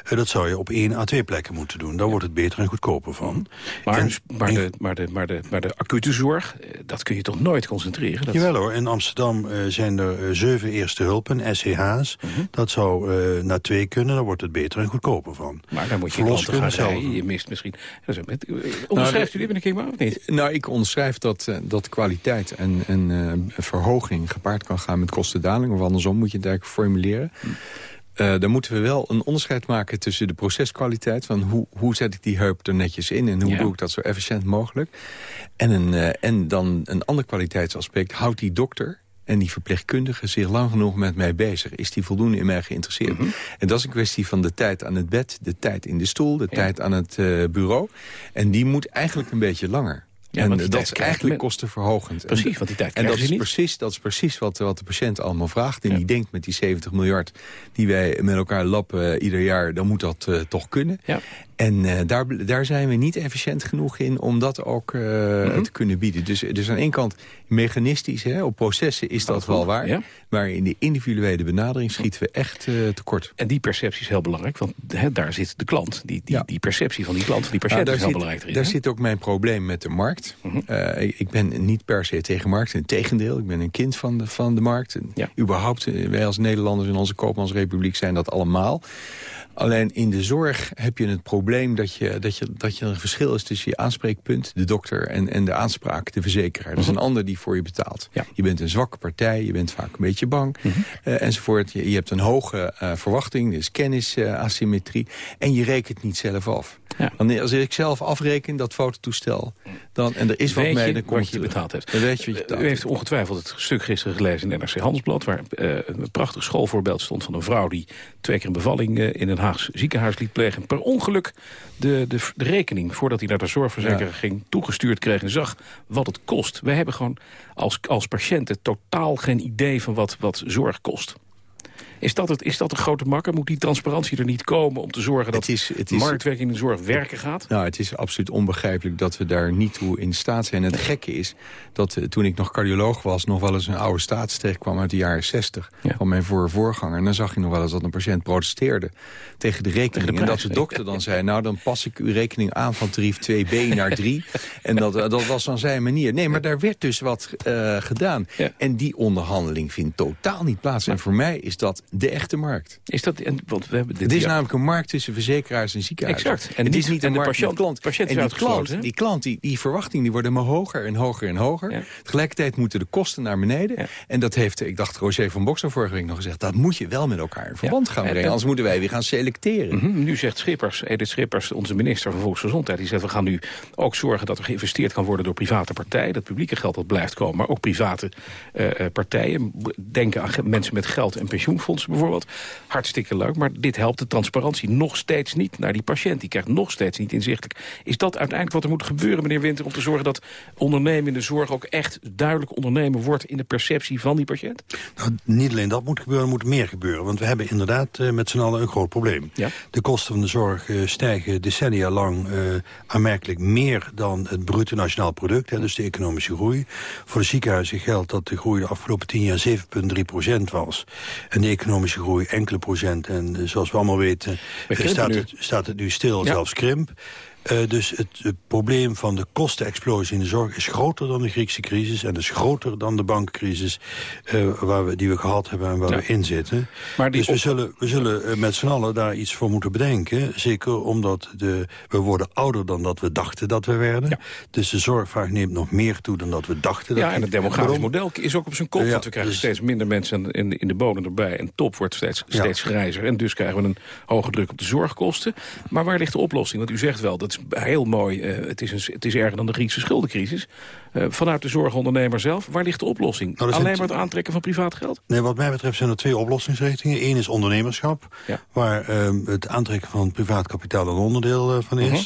dat zou je op één à twee plekken moeten doen. Daar wordt het beter en goedkoper van.
Maar, en, maar, de, maar, de, maar, de, maar de acute zorg, dat kun je toch nooit concentreren? Dat...
Jawel hoor, in Amsterdam zijn er zeven eerste hulpen, SCH's.
Mhm.
-huh. Dat zou naar twee kunnen, daar wordt het beter en goedkoper van.
Maar dan moet je klanten gaan rijden. Je mist misschien... Onderschrijft u dit, meneer Kingma, of niet?
Nou, ik onderschrijf dat, uh, dat kwaliteit en, en uh, verhoging gepaard kan gaan met kostendaling. Of andersom moet je het eigenlijk formuleren. Uh, dan moeten we wel een onderscheid maken tussen de proceskwaliteit... van hoe, hoe zet ik die heup er netjes in en hoe
Ja.
doe ik dat zo efficiënt mogelijk. En, een, uh, en dan een ander kwaliteitsaspect. Houdt die dokter en die verpleegkundige zich lang genoeg met mij bezig? Is die voldoende in mij geïnteresseerd?
Mhm.
En dat is een kwestie van de tijd aan het bed, de tijd in de stoel... de tijd aan het uh, bureau. En die moet eigenlijk een beetje langer.
Ja,
en dat is eigenlijk
men-
kostenverhogend.
Precies, want die tijd
En dat is,
niet.
precies, dat is precies wat, wat de patiënt allemaal vraagt. En die denkt met die 70 miljard die wij met elkaar lappen eh, ieder jaar... dan moet dat eh, toch kunnen.
Ja.
En eh, daar, daar zijn we niet efficiënt genoeg in om dat ook eh,
Mhm.
te kunnen bieden. Dus, dus aan één kant mechanistisch, hè, op processen is dat, wel waar.
ja.
Maar in de individuele benadering schieten we echt eh, tekort.
En die perceptie is heel belangrijk, want hè, daar zit de klant. Die, die,
Ja.
die perceptie van die klant, van die
Nou,
patiënt is heel
zit,
belangrijk erin.
Daar zit ook mijn probleem met de markt. Eh, ik ik ben niet per se tegen markt. Integendeel, ik ben een kind van de, van de markt. En
Ja.
Überhaupt, wij als Nederlanders in onze Koopmansrepubliek zijn dat allemaal. Alleen in de zorg heb je het probleem dat je, dat je, dat je een verschil is tussen je aanspreekpunt, de dokter, en, en de aanspraak, de verzekeraar. Dat is een ander die voor je betaalt.
Ja.
Je bent een zwakke partij, je bent vaak een beetje bang, eh, enzovoort. Je, je hebt een hoge eh, verwachting, dus kennisasymmetrie, en je rekent niet zelf af.
Ja.
Als ik zelf afreken, dat fototoestel, dan, en er is wat
Weet je
dan
wat
komt
je
terug.
betaald hebt.
Dan weet je wat je
U
betaald
heeft ongetwijfeld het stuk gisteren gelezen in NRC Handelsblad... waar eh, een prachtig schoolvoorbeeld stond van een vrouw... die twee keer een bevalling eh, in een Haags ziekenhuis liet plegen. Per ongeluk de, de, de rekening, voordat hij naar de zorgverzekeraar ging... toegestuurd kreeg en zag wat het kost. Wij hebben gewoon als, als patiënten totaal geen idee van wat, wat zorg kost. Is dat, het, is dat een grote makker? Moet die transparantie er niet komen om te zorgen dat
is, het is,
marktwerking in de zorg werken gaat?
Nou, het is absoluut onbegrijpelijk dat we daar niet toe in staat zijn. En het gekke is dat uh, toen ik nog cardioloog was... nog wel eens een oude staats kwam uit de jaren 60 van mijn voor voorganger. En dan zag je nog wel eens dat een patiënt protesteerde tegen de rekening. en dat de dokter dan zei, nou dan pas ik uw rekening aan van tarief 2b naar 3. *laughs* en dat, uh, dat was dan zijn manier. Nee, maar daar werd dus wat uh, gedaan.
Ja.
En die onderhandeling vindt totaal niet plaats. En voor mij is dat de echte markt.
Is dat, want we hebben dit
het is
jaar-
namelijk een markt tussen verzekeraars en ziekenhuizen.
Exact. En
En het is niet
en
een markt
patiënt-
met klant.
patiënt
en die klant, die, klant die, die verwachtingen die worden maar hoger en hoger en hoger. Tegelijkertijd moeten de kosten naar beneden. En dat heeft, ik dacht, Roger van Boksel vorige week nog gezegd... dat moet je wel met elkaar in verband gaan
En-
brengen.
en-
Anders moeten wij weer gaan selecteren.
Mhm, Nu zegt Schippers, Edith Schippers, onze minister van Volksgezondheid... die zegt we gaan nu ook zorgen dat er geïnvesteerd kan worden door private partijen. Dat publieke geld dat blijft komen, maar ook private eh, eh, partijen. Denken aan mensen met geld en pensioenfondsen bijvoorbeeld. Hartstikke leuk, maar dit helpt de transparantie nog steeds niet naar die patiënt. Die krijgt nog steeds niet inzichtelijk. Is dat uiteindelijk wat er moet gebeuren, meneer Winter... om te zorgen dat ondernemen in de zorg ook echt duidelijk ondernemen wordt... in de perceptie van die patiënt?
Nou, niet alleen dat moet gebeuren, er moet meer gebeuren. Want we hebben inderdaad eh, met z'n allen een groot probleem.
Ja.
De kosten van de zorg eh, stijgen decennia lang eh, aanmerkelijk meer dan het bruto nationaal product. Hè, dus de economische groei. Voor de ziekenhuizen geldt dat de groei de afgelopen tien jaar 7,3 procent was. En de economische groei enkele procent. En eh, zoals we allemaal weten
We
eh, staat,
nu.
het, staat het nu stil,
Ja.
zelfs krimp. Eh, dus het, het probleem van de kostenexplosie in de zorg is groter dan de Griekse crisis. En is groter dan de bankencrisis eh, waar we, die we gehad hebben en waar
Ja.
we in zitten.
Maar die
dus we zullen, we zullen eh, met z'n allen daar iets voor moeten bedenken. Zeker omdat de, we worden ouder dan dat we dachten dat we werden. Dus de zorgvraag neemt nog meer toe dan dat we dachten.
Ja,
dat
en het demografisch
Waarom?
model is ook op zijn kop.
Ja,
want we krijgen
dus-
steeds minder mensen in, in de bodem erbij. En top wordt steeds,
Ja.
steeds grijzer. En dus krijgen we een hoge druk op de zorgkosten. Maar waar ligt de oplossing? Want u zegt wel, dat is heel mooi. eh, het, is een, het is erger dan de Griekse schuldencrisis. Eh, vanuit de zorgondernemer zelf, waar ligt de oplossing?
Nou,
Alleen maar het aantrekken van privaat geld?
Nee, wat mij betreft zijn er twee oplossingsrichtingen. Eén is ondernemerschap,
Ja.
waar ehm, het aantrekken van privaat kapitaal een onderdeel eh, van is.
Mhm.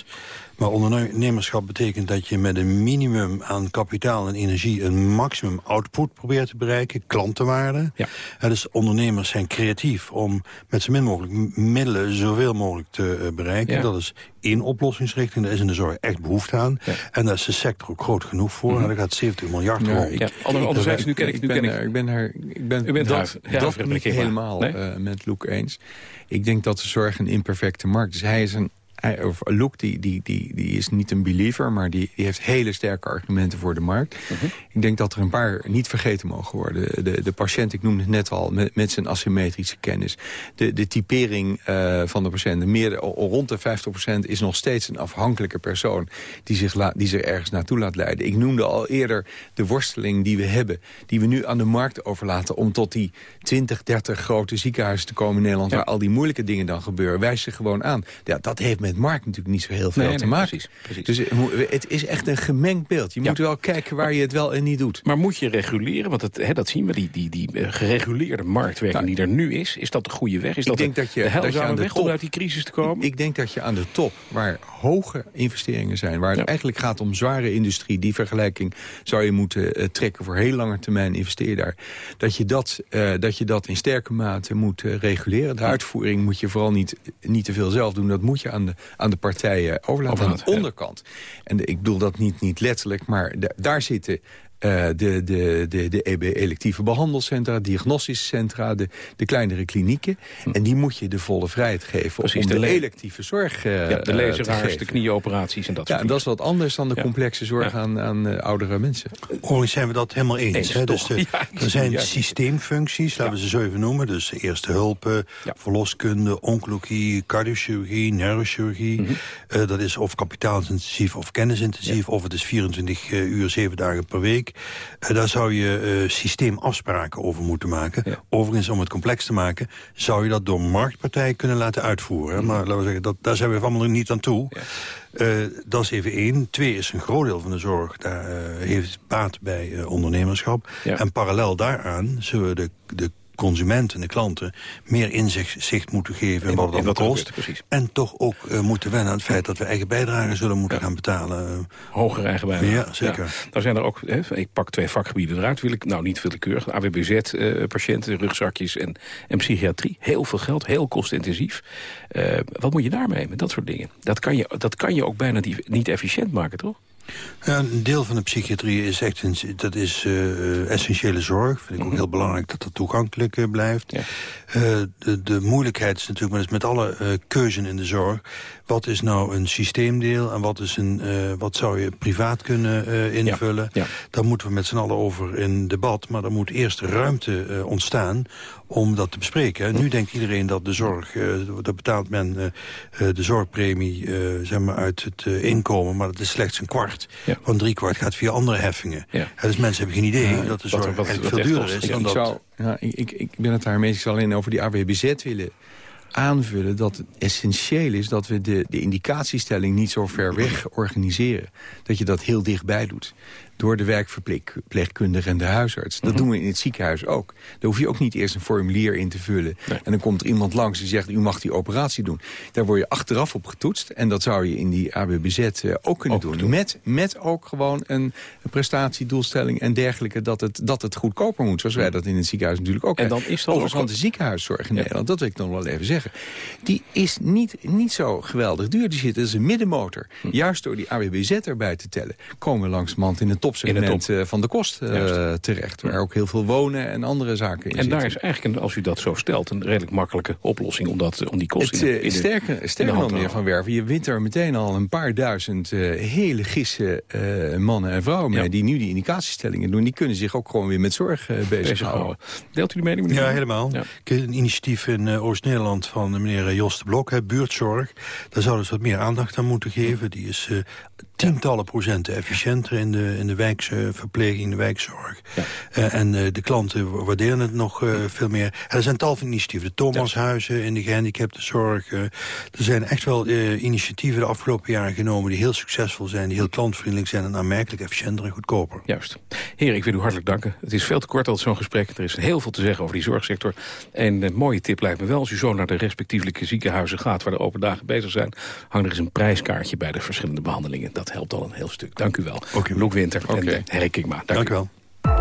Maar ondernemerschap betekent dat je met een minimum aan kapitaal en energie... een maximum output probeert te bereiken, klantenwaarde.
Ja.
En dus ondernemers zijn creatief om met zo min mogelijk middelen... zoveel mogelijk te eh, bereiken.
Ja.
Dat is één oplossingsrichting. Daar is in de zorg echt behoefte aan.
Ja.
En daar is de sector ook groot genoeg voor. En daar gaat 70 miljard
Ja,
om.
ik-
Ja, anderzijds, nu ken ik... Nu
ben,
ken
er-
ik
ik ben, er, ik ben,
U bent
dat, dat niet helemaal
Nee?
eh, met Loek eens. Ik denk dat de zorg een imperfecte markt is. Hij is een... Hij, of Loek die, die, die, die is niet een believer, maar die, die heeft hele sterke argumenten voor de markt.
Mhm.
Ik denk dat er een paar niet vergeten mogen worden. De, de patiënt, ik noemde het net al, met, met zijn asymmetrische kennis. De, de typering eh, van de patiënt, meer, rond de 50% is nog steeds een afhankelijke persoon... Die zich, la, die zich ergens naartoe laat leiden. Ik noemde al eerder de worsteling die we hebben... die we nu aan de markt overlaten om tot die 20, 30 grote ziekenhuizen te komen in Nederland...
Ja.
waar al die moeilijke dingen dan gebeuren. Wijs ze gewoon aan. Ja, dat heeft met markt natuurlijk niet zo heel veel
Nee,
te
nee,
maken.
precies, precies.
Dus eh, het is echt een gemengd beeld. Je
Ja.
moet wel kijken waar je het wel en niet doet.
Maar moet je reguleren? Want het, hè, dat zien we, die, die, die eh, gereguleerde marktwerking die er nu is. Is dat de goede weg? Is
Ik
dat
denk
de,
dat je-
de
dat je aan de
weg om
top-
uit die crisis te komen?
Ik denk dat je aan de top, waar hoge investeringen zijn... waar het
Ja.
eigenlijk gaat om zware industrie... die vergelijking zou je moeten eh, trekken voor heel lange termijn investeer dat je dat, dat, je dat in sterke mate moet reguleren. De uitvoering moet je vooral niet, niet te veel zelf doen. Dat moet je aan de, aan de partijen overlaten, aan de onderkant. En de- ik bedoel dat niet, niet letterlijk, maar da- daar zitten... eh, de, de, de, de EB electieve behandelcentra, diagnostische centra, de, de kleinere klinieken. En die moet je de volle vrijheid geven
Hm. Precies,
om
de
de,
le-
elektieve zorg eh,
ja, de
eh,
laseraars,
geven.
de knieoperaties en dat
Ja,
soort
en dat is wat anders dan de
Ja.
complexe zorg
Ja.
aan, aan eh, oudere mensen.
Overigens zijn we dat helemaal eens.
Eens,
hè? Dus de-
Ja,
er zijn
ja.
systeemfuncties, laten we ze zo even noemen. Dus eerste hulp,
Ja.
verloskunde, oncologie, cardiochirurgie, neurochirurgie.
Mhm.
Eh, dat is of kapitaalsintensief of kennisintensief. Of het is 24 eh, uur, 7 dagen per week. Eh, daar zou je eh, systeemafspraken over moeten maken.
Ja.
Overigens, om het complex te maken... zou je dat door marktpartijen kunnen laten uitvoeren. Maar laten we zeggen, dat, daar zijn we allemaal niet aan toe.
Ja.
Eh, dat is even één. Twee is een groot deel van de zorg. Daar eh, heeft baat bij ondernemerschap.
Ja.
En parallel daaraan zullen we de, de consumenten, de klanten... meer inzicht zicht moeten geven in wat het kost.
gebeurt.
En toch ook eh, moeten wennen aan het feit dat we eigen bijdragen zullen moeten gaan betalen.
Hogere eigen bijdrage.
Ja, zeker.
Nou zijn er ook, hè, ik pak twee vakgebieden eruit, wil ik, nou niet willekeurig, AWBZ-patiënten, rugzakjes en, en psychiatrie. Heel veel geld, heel kostintensief. Eh, wat moet je daarmee met dat soort dingen? Dat kan je, dat kan je ook bijna die- niet efficiënt maken, toch?
Ja, een deel van de psychiatrie is echt een, dat is, eh, essentiële zorg. Vind ik ook heel belangrijk dat dat toegankelijk eh, blijft. Eh, de, de moeilijkheid is natuurlijk, maar dat is met alle eh keuzen in de zorg... wat is nou een systeemdeel en wat, is een, eh, wat zou je privaat kunnen eh, invullen? Daar moeten we met z'n allen over in debat. Maar er moet eerst ruimte eh, ontstaan om dat te bespreken. Nu denkt iedereen dat de zorg, dat betaalt men de zorgpremie zeg maar uit het inkomen... maar dat is slechts een kwart. Want drie kwart gaat via andere heffingen. Ja, dus mensen hebben geen idee
Ja,
dat de
wat-
zorg
wat-
eigenlijk
wat
veel duurder is.
Ik,
dan
ik
dat...
zou, ja, ik, ik, ik ben het daar meestal alleen over die AWBZ willen aanvullen... dat het essentieel is dat we de, de indicatiestelling niet zo ver weg organiseren. Dat je dat heel dichtbij doet. Door de werkverpleegkundige en de huisarts. Dat doen we in het ziekenhuis ook. Daar hoef je ook niet eerst een formulier in te vullen. En dan komt er iemand langs die zegt, u mag die operatie doen. Daar word je achteraf op getoetst. En dat zou je in die ABBZ eh, ook kunnen doen. Met, met ook gewoon een, prestatiedoelstelling en dergelijke... Dat het, dat het goedkoper moet. Zoals wij dat in het ziekenhuis natuurlijk ook
En dan is dat
Overigens,
ook-
de ziekenhuiszorg in Nederland, dat wil ik nog wel even zeggen... die is niet, niet zo geweldig duur. Die zit als een middenmotor.
Hm.
Juist door die AWBZ erbij te tellen... komen we langzamerhand in het topsegment eh, van de kost eh, terecht. Waar ook heel veel wonen en andere zaken in
En
zitten.
daar is eigenlijk, als u dat zo stelt, een redelijk makkelijke oplossing om, dat, om die kosten
Het,
in,
eh,
in
sterker
de
sterker meneer
houden.
Van Werven... je wint er meteen al een paar duizend eh, hele gisse eh, mannen en vrouwen mee... die nu die indicatiestellingen doen. Die kunnen zich ook gewoon weer met zorg eh, bezighouden.
Deelt u die mening, meneer?
Ja, helemaal. Ik heb een initiatief in Oost-Nederland van de meneer Jos de Blok, hè, buurtzorg. Daar zouden ze wat meer aandacht aan moeten geven. Die is eh, tientallen procenten efficiënter in de, in de wijkverpleging, de wijkzorg. Eh, en eh, de klanten waarderen het nog eh, veel meer. En er zijn tal van initiatieven. De Thomashuizen in de gehandicaptenzorg. eh, er zijn echt wel initiatieven de afgelopen jaren genomen... die heel succesvol zijn, die heel klantvriendelijk zijn... en aanmerkelijk efficiënter en goedkoper.
Juist. Heren, ik wil u hartelijk danken. Het is veel te kort altijd zo'n gesprek. Er is heel veel te zeggen over die zorgsector. En een mooie tip lijkt me wel, als u zo naar de respectievelijke ziekenhuizen gaat... waar de open dagen bezig zijn, hangt er eens een prijskaartje bij de verschillende behandelingen. Dat helpt al een heel stuk. Dank u wel. Okay. Loek Winter en eh, Harry Kingma. Dank, u wel.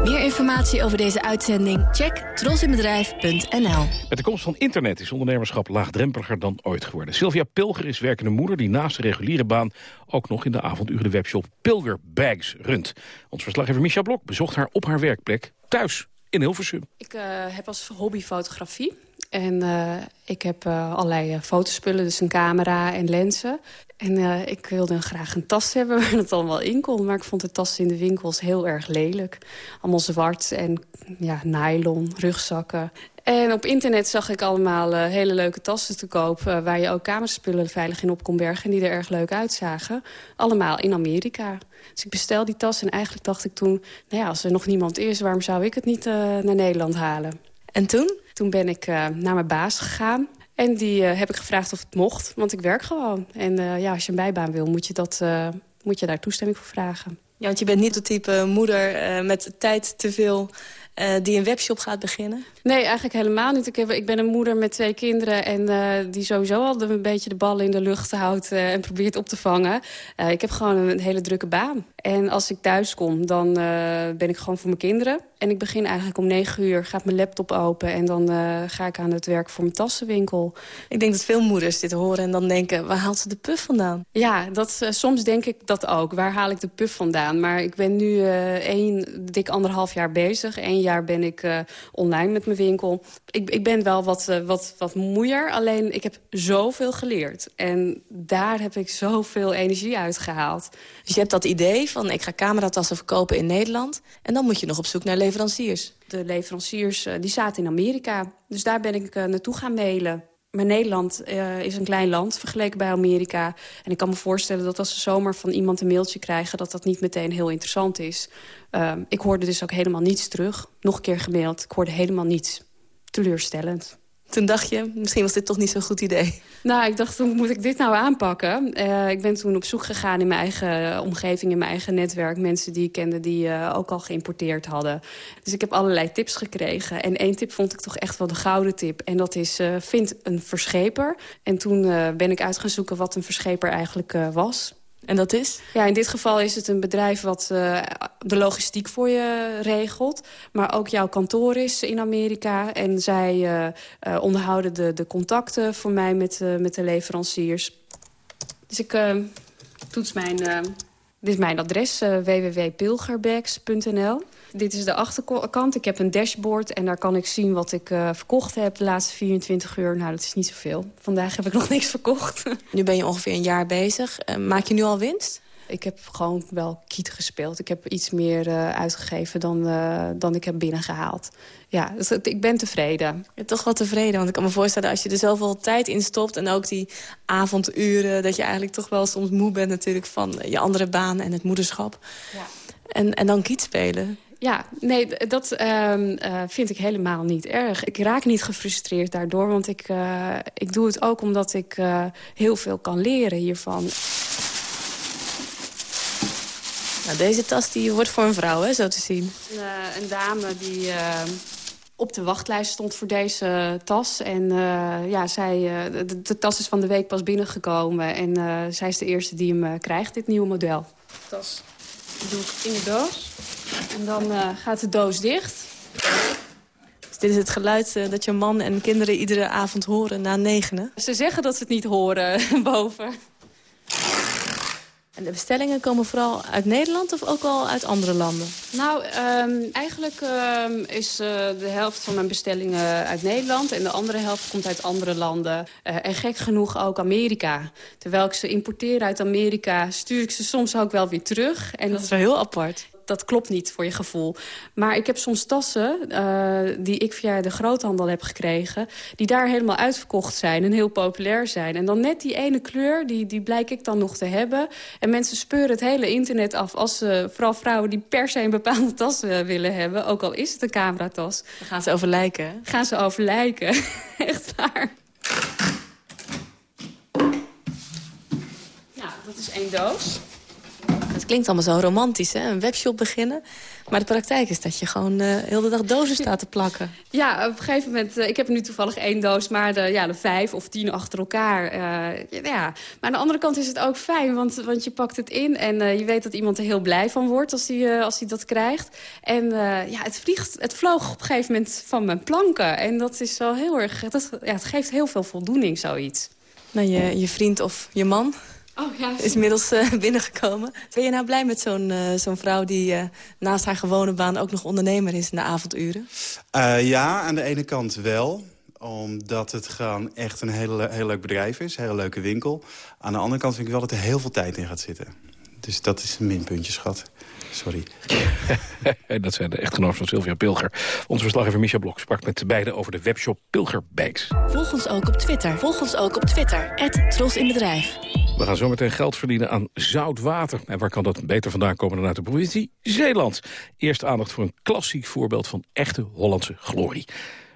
Meer informatie over deze uitzending? Check trosinbedrijf.nl.
Met de komst van internet is ondernemerschap laagdrempeliger dan ooit geworden. Sylvia Pilger is werkende moeder die naast de reguliere baan... ook nog in de avonduren de webshop Pilger Bags runt. Ons verslaggever Micha Blok bezocht haar op haar werkplek thuis in Hilversum.
Ik uh, heb als hobby fotografie. En uh, ik heb uh, allerlei fotospullen, dus een camera en lenzen. En ik wilde graag een tas hebben *laughs* waar het allemaal in kon. Maar ik vond de tassen in de winkels heel erg lelijk. Allemaal zwart en ja, nylon, rugzakken. En op internet zag ik allemaal hele leuke tassen te koop... Waar je ook kamerspullen veilig in op kon bergen... en die er erg leuk uitzagen. Allemaal in Amerika. Dus ik bestel die tas en eigenlijk dacht ik toen... nou ja, als er nog niemand is, waarom zou ik het niet naar Nederland halen? En toen? Toen ben ik naar mijn baas gegaan... En die uh, heb ik gevraagd of het mocht, want ik werk gewoon. En uh, ja, als je een bijbaan wil, moet je, dat, moet je daar toestemming voor vragen.
Ja, want je bent niet de type moeder met tijd te veel... die een webshop gaat beginnen?
Nee, eigenlijk helemaal niet. Ik, heb, ik ben een moeder met twee kinderen... en uh, die sowieso al een beetje de ballen in de lucht houdt... Uh, en probeert op te vangen. Ik heb gewoon een hele drukke baan. En als ik thuis kom, dan ben ik gewoon voor mijn kinderen. En ik begin eigenlijk om negen uur, gaat mijn laptop open... en dan ga ik aan het werk voor mijn tassenwinkel.
Ik denk dat veel moeders dit horen en dan denken... waar haalt ze de puff vandaan?
Ja, dat, soms denk ik dat ook. Waar haal ik de puff vandaan? Maar ik ben nu één, dik anderhalf jaar bezig. Eén jaar ben ik online met mijn winkel. Ik, ik ben wel wat, uh, wat, wat moeier, alleen ik heb zoveel geleerd. En daar heb ik zoveel energie uit gehaald.
Dus je hebt dat idee van ik ga cameratassen verkopen in Nederland... en dan moet je nog op zoek naar leveranciers.
De leveranciers uh, die zaten in Amerika. Dus daar ben ik naartoe gaan mailen. Maar Nederland uh, is een klein land vergeleken bij Amerika. En ik kan me voorstellen dat als ze zomaar van iemand een mailtje krijgen... dat dat niet meteen heel interessant is. Uh, ik hoorde dus ook helemaal niets terug. Nog een keer gemaild, ik hoorde helemaal niets. Teleurstellend.
Toen dacht je, misschien was dit toch niet zo'n goed idee.
Nou, ik dacht, hoe moet ik dit nou aanpakken? Uh, ik ben toen op zoek gegaan in mijn eigen omgeving, in mijn eigen netwerk. Mensen die ik kende die uh, ook al geïmporteerd hadden. Dus ik heb allerlei tips gekregen. En één tip vond ik toch echt wel de gouden tip. En dat is, uh, vind een verscheper. En toen ben ik uit gaan zoeken wat een verscheper eigenlijk was.
En dat is?
Ja, in dit geval is het een bedrijf wat uh, de logistiek voor je regelt. Maar ook jouw kantoor is in Amerika. En zij uh, uh, onderhouden de, de contacten voor mij met, met de leveranciers. Dus ik toets mijn... dit is mijn adres, www.pilgerbags.nl. Dit is de achterkant. Ik heb een dashboard en daar kan ik zien wat ik uh, verkocht heb de laatste 24 uur. Nou, dat is niet zoveel. Vandaag heb ik nog *laughs* niks verkocht.
Nu ben je ongeveer een jaar bezig. Uh, maak je nu al winst?
Ik heb gewoon wel kiet gespeeld. Ik heb iets meer uh, uitgegeven dan, dan ik heb binnengehaald. Ja, dus ik ben tevreden.
Ja, toch wel tevreden, want ik kan me voorstellen... als je er zoveel tijd in stopt en ook die avonduren... dat je eigenlijk toch wel soms moe bent natuurlijk van je andere baan en het moederschap. Ja. En, en dan kiet spelen.
Ja, nee, dat uh, uh, vind ik helemaal niet erg. Ik raak niet gefrustreerd daardoor, want ik, uh, ik doe het ook omdat ik uh, heel veel kan leren hiervan.
Nou, deze tas die wordt voor een vrouw, hè, zo te zien.
Een, een dame die op de wachtlijst stond voor deze tas. En ja, zij, de, de, tas is van de week pas binnengekomen. En zij is de eerste die hem krijgt, dit nieuwe model. Tas doe ik in de doos. En dan uh, gaat de doos dicht.
Dus dit is het geluid uh, dat je man en kinderen iedere avond horen na negenen?
Ze zeggen dat ze het niet horen *laughs* boven.
En de bestellingen komen vooral uit Nederland of ook al uit andere landen?
Nou, um, eigenlijk um, is uh, de helft van mijn bestellingen uit Nederland... en de andere helft komt uit andere landen. Uh, en gek genoeg ook Amerika. Terwijl ik ze importeer uit Amerika, stuur ik ze soms ook wel weer terug.
En dat is wel heel apart
dat klopt niet voor je gevoel. Maar ik heb soms tassen uh, die ik via de groothandel heb gekregen... die daar helemaal uitverkocht zijn en heel populair zijn. En dan net die ene kleur, die, die blijk ik dan nog te hebben. En mensen speuren het hele internet af. Als, uh, vooral vrouwen die per se een bepaalde tas uh, willen hebben. Ook al is het een cameratas.
Dan gaan ze over lijken.
Gaan ze over lijken. *laughs* Echt waar. Ja, dat is één doos.
Het klinkt allemaal zo romantisch, hè? Een webshop beginnen. Maar de praktijk is dat je gewoon uh, heel de dag dozen staat te plakken. *laughs*
Ja, op een gegeven moment... Uh, ik heb nu toevallig één doos, maar de, ja, de vijf of tien achter elkaar. Uh, ja. Maar aan de andere kant is het ook fijn, want, want je pakt het in... en je weet dat iemand er heel blij van wordt als hij als dat krijgt. En ja, het, vliegt, het vloog op een gegeven moment van mijn planken. En dat is wel heel erg... Dat, ja, het geeft heel veel voldoening, zoiets.
Nou, je, je vriend of je man...
Oh, ja.
Is inmiddels uh, *laughs* binnengekomen. Ben je nou blij met zo'n uh, zo'n vrouw die uh, naast haar gewone baan ook nog ondernemer is in de avonduren?
ja, aan de ene kant wel omdat het gewoon echt een heel, heel leuk bedrijf is. Een hele leuke winkel. Aan de andere kant vind ik wel dat er heel veel tijd in gaat zitten. Dus dat is een minpuntje, schat. Sorry. *laughs*
dat zijn de echtgenoten van Sylvia Pilger. Onze verslaggever Micha Blok sprak met beide over de webshop Pilgerbags.
Volg ons ook op Twitter. Volg ons ook op Twitter. Tros in Bedrijf.
We gaan zometeen geld verdienen aan zout water. En waar kan dat beter vandaan komen dan uit de provincie Zeeland? Eerst aandacht voor een klassiek voorbeeld van echte Hollandse glorie.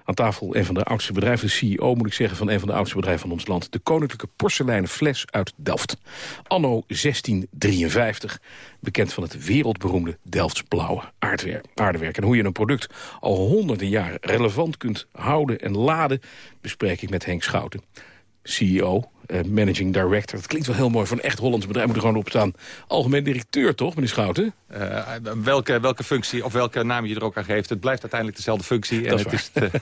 Aan tafel een van de oudste bedrijven, de CEO moet ik zeggen... van een van de oudste bedrijven van ons land. De Koninklijke Porseleinen Fles uit Delft. Anno 1653. Bekend van het wereldberoemde Delfts blauwe aardewerk. En hoe je een product al honderden jaren relevant kunt houden en laden... bespreek ik met Henk Schouten. CEO, uh, managing director. Dat klinkt wel heel mooi voor een echt Hollands bedrijf. Moet er gewoon op staan. Algemeen directeur, toch, meneer Schouten?
Uh, welke, welke functie of welke naam je er ook aan geeft... het blijft uiteindelijk dezelfde functie.
Dat en is het is *laughs*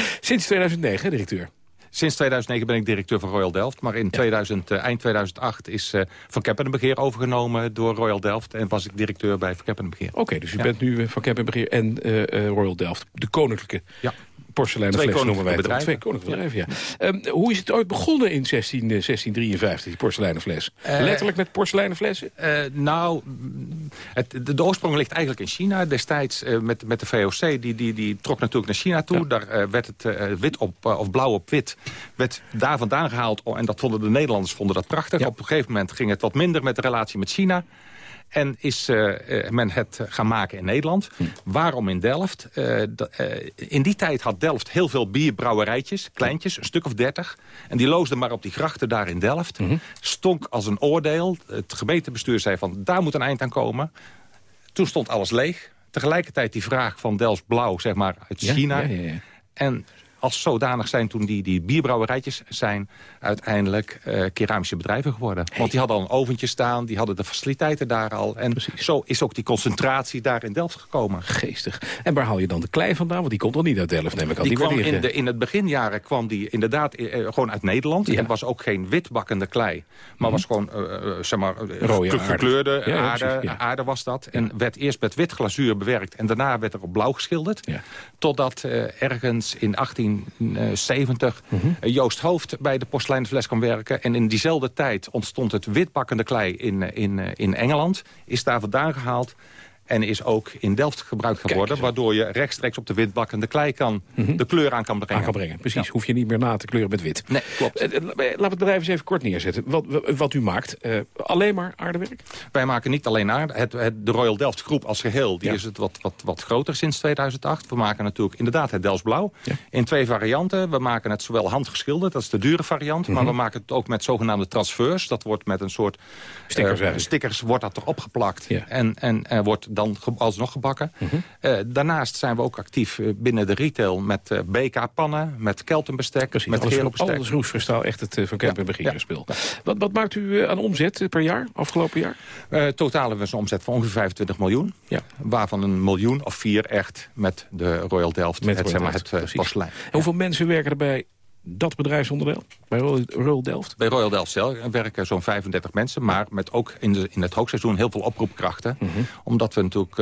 uh... Sinds 2009, directeur.
Sinds 2009 ben ik directeur van Royal Delft. Maar in 2000, uh, eind 2008 is uh, Van Keppen Begeer overgenomen door Royal Delft. En was ik directeur bij Van Begeer.
Oké, dus u ja. bent nu Van Keppen Begeer en uh, Royal Delft. De koninklijke ja porseleinen fles noemen wij het. Twee koninklijke bedrijven, ja. Um, hoe is het ooit begonnen in 16, uh, 1653, die porseleinen fles? Uh, Letterlijk met porseleinen flessen?
Uh, nou, het, de, de, oorsprong ligt eigenlijk in China. Destijds met, met de VOC, die, die, die trok natuurlijk naar China toe. Ja. Daar werd het wit op, of blauw op wit, werd daar vandaan gehaald. Oh, en dat vonden de Nederlanders vonden dat prachtig. Ja. Op een gegeven moment ging het wat minder met de relatie met China. En is uh, men het gaan maken in Nederland. Hm. Waarom in Delft? Uh, in die tijd had Delft heel veel bierbrouwerijtjes, kleintjes, een stuk of dertig. En die loosden maar op die grachten daar in Delft. Hm. Stonk als een oordeel. Het gemeentebestuur zei van, daar moet een eind aan komen. Toen stond alles leeg. Tegelijkertijd die vraag van Delft Blauw, zeg maar, uit China. Ja, ja, en als zodanig zijn toen die, die bierbrouwerijtjes zijn uiteindelijk uh, keramische bedrijven geworden. Want die hadden al een oventje staan, die hadden de faciliteiten daar al. En zo is ook die concentratie daar in Delft gekomen.
Geestig. En waar haal je dan de klei vandaan? Want die komt al niet uit Delft, neem ik aan.
Die, die kwam in, de, in het beginjaren kwam die inderdaad uh, gewoon uit Nederland. Ja. En was ook geen witbakkende klei. Maar was gewoon, uh, zeg maar, Rode gekleurde aarde, aarde, ja, aarde, was dat. En werd eerst met wit glazuur bewerkt. En daarna werd er op blauw geschilderd. Totdat ergens in 18 1970 mm Joost Hoofd bij de porseleinfles kwam werken. En in diezelfde tijd ontstond het witbakkende klei in, eh, in, eh, in Engeland. Is daar vandaan gehaald. En is ook in Delft gebruikt geworden. waardoor je rechtstreeks op de witbakkende klei kan, mhm. de kleur aan kan brengen.
Aan kan brengen, precies. Hoef je niet meer na te kleuren met wit.
Nee, klopt. Uh,
laat het bedrijf eens even kort neerzetten. Wat, wat u maakt, uh, alleen maar aardewerk?
Wij maken niet alleen aarde. Het, het, de Royal Delft groep als geheel die is het wat, wat, wat groter sinds 2008. We maken natuurlijk inderdaad het Delfts Blauw. In twee varianten. We maken het zowel handgeschilderd, dat is de dure variant. Maar mhm. we maken het ook met zogenaamde transfers. Dat wordt met een soort
stickers,
stickers wordt dat erop geplakt. En, en wordt dan alsnog gebakken. Mhm. Eh, daarnaast zijn we ook actief eh, binnen de retail met uh, BK-pannen, met keltenbestek,
Precies,
met
alles, alles roesverstaal, echt het Van Kemp en ja. Wat, wat maakt u aan omzet per jaar, afgelopen jaar?
totaal hebben we een omzet van ongeveer 25 miljoen. Ja. Waarvan een miljoen of vier echt met de Royal Delft, met het, zeg maar, het.
Hoeveel mensen werken erbij dat bedrijfsonderdeel bij Royal Delft?
Bij Royal Delft zelf werken zo'n 35 mensen. Maar met ook in, de, in het hoogseizoen heel veel oproepkrachten. Mhm. Omdat we natuurlijk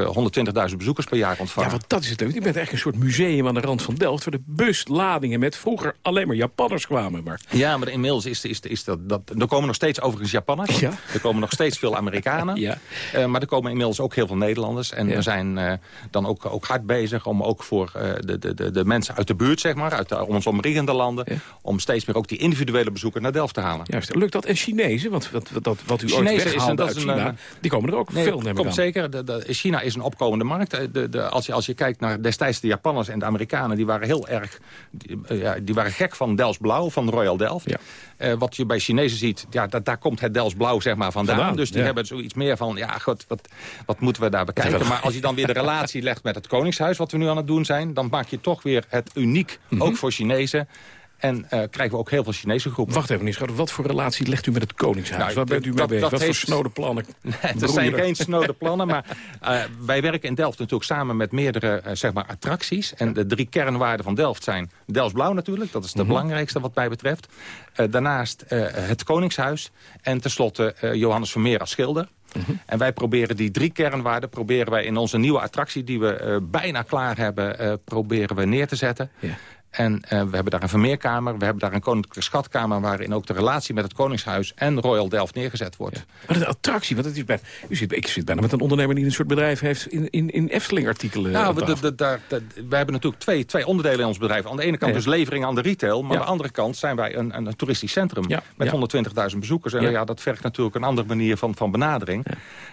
120.000 eh, bezoekers per jaar ontvangen.
Ja, want dat is het leuk. Je bent echt een soort museum aan de rand van Delft... waar de busladingen met vroeger alleen maar Japanners kwamen. Maar...
Ja, maar inmiddels is, is, is dat, dat... Er komen nog steeds overigens Japanners. Ja. Er komen nog steeds veel Amerikanen. *laughs* ja. Uh, maar er komen inmiddels ook heel veel Nederlanders. En we zijn uh, dan ook, ook hard bezig om ook voor de, de, de, de mensen uit de buurt... zeg maar, uit de, ons omringende landen om steeds meer ook die individuele bezoeker naar Delft te halen.
Juist, lukt dat? En Chinezen, want wat, wat, wat u Chinezen ooit is een, dat uit China, een, die komen er ook veel, neem
komt zeker. De, de, China is een opkomende markt. De, de, als, je, als je kijkt naar destijds de Japanners en de Amerikanen... die waren heel erg, die, uh, ja, die waren gek van Delft Blauw, van Royal Delft. Ja. Uh, wat je bij Chinezen ziet, ja, dat, daar komt het Delft Blauw zeg maar, vandaan. vandaan dus die ja. hebben zoiets meer van, ja, god, wat, wat moeten we daar bekijken? Maar als je dan weer de relatie legt met het Koningshuis... wat we nu aan het doen zijn, dan maak je toch weer het uniek, mm -hmm. ook voor Chinezen... En uh, krijgen we ook heel veel Chinese groepen.
Wacht even, Nischo, wat voor relatie legt u met het Koningshuis? Nou, Waar bent u mee dat, bezig? Dat wat heeft... voor snode plannen? *laughs*
Nee, er zijn geen snode plannen, maar uh, wij werken in Delft natuurlijk samen met meerdere uh, zeg maar attracties. En de drie kernwaarden van Delft zijn Delft Blauw natuurlijk. Dat is de mm -hmm. belangrijkste wat mij betreft. daarnaast het Koningshuis. En tenslotte Johannes Vermeer als schilder. -hmm. En wij proberen die drie kernwaarden proberen wij in onze nieuwe attractie... die we bijna klaar hebben, proberen we neer te zetten. Yeah. En uh, we hebben daar een vermeerkamer, we hebben daar een koninklijke schatkamer... waarin ook de relatie met het Koningshuis en Royal Delft neergezet wordt. Ja.
Maar de attractie, want het is u zit, ik zit bijna met een ondernemer die een soort bedrijf heeft... in, in, in Efteling-artikelen.
Nou, we, de, de, de, wij hebben natuurlijk twee, twee onderdelen in ons bedrijf. Aan de ene kant ja, dus levering aan de retail... maar aan de andere kant zijn wij een, een, een toeristisch centrum... met 120.000 bezoekers. En ja. dat vergt natuurlijk een andere manier van, van benadering.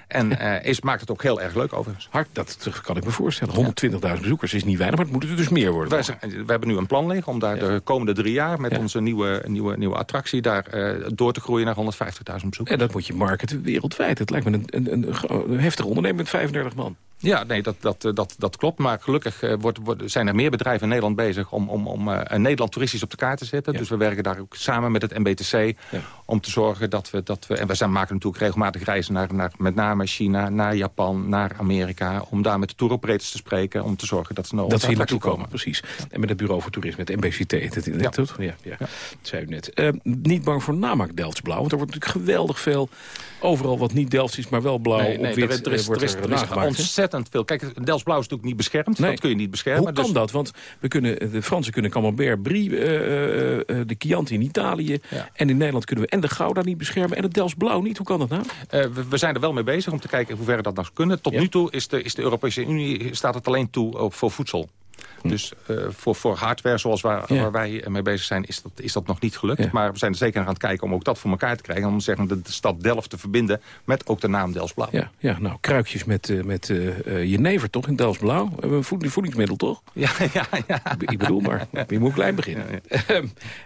En uh, is, maakt het ook heel erg leuk overigens.
Hard, dat kan ik me voorstellen. 120.000 bezoekers is niet weinig, maar het moet er dus meer worden.
Wij zijn, we hebben nu een plan liggen om daar de komende drie jaar... met onze nieuwe, nieuwe, nieuwe attractie daar uh, door te groeien naar 150.000 bezoekers.
En dat moet je marketen wereldwijd. Het lijkt me een, een, een, een heftig onderneming met 35 man.
Ja, nee, dat, dat, dat, dat klopt. Maar gelukkig uh, wordt, wordt, zijn er meer bedrijven in Nederland bezig... om, om, om uh, Nederland toeristisch op de kaart te zetten. Ja. Dus we werken daar ook samen met het MBTC... Ja. Om te zorgen dat we... Dat we en we zijn, maken natuurlijk regelmatig reizen naar, naar met name China... naar Japan, naar Amerika... om daar met de touroperators te spreken... om te zorgen dat ze naar
Dat ze hier naartoe komen, precies. En met het Bureau voor Toerisme, het MBCT. Het, ja. Dat, ja, ja. ja. zei u net. Uh, niet bang voor namaak Delftsblauw, want er wordt natuurlijk geweldig veel... overal wat niet Delfts is, maar wel blauw
nee, nee, op wit, er, er is, wordt er, is, er, er is ontzettend veel. Kijk, Delfts Blauw is natuurlijk niet beschermd. Nee. Dat kun je niet beschermen.
Hoe kan dus... dat? Want we kunnen, de Fransen kunnen Camembert, Brie, uh, uh, de Chianti in Italië. En in Nederland kunnen we en de Gouda niet beschermen en het Delfts Blauw niet. Hoe kan dat nou?
Uh, we, we, zijn er wel mee bezig om te kijken hoe ver dat nou kunnen. Tot ja. nu toe is de, is de Europese Unie staat het alleen toe op, voor voedsel. Dus voor, voor hardware zoals waar, waar, wij mee bezig zijn, is dat, is dat nog niet gelukt. Maar we zijn er zeker aan het kijken om ook dat voor elkaar te krijgen. Om zeggen, de, de stad Delft te verbinden met ook de naam Delftsblauw.
Ja, ja nou, kruikjes met, uh, met uh, jenever toch in Delftsblauw? We hebben een voedingsmiddel toch?
Ja, *laughs* ja, ja.
Ik bedoel maar, je moet klein beginnen.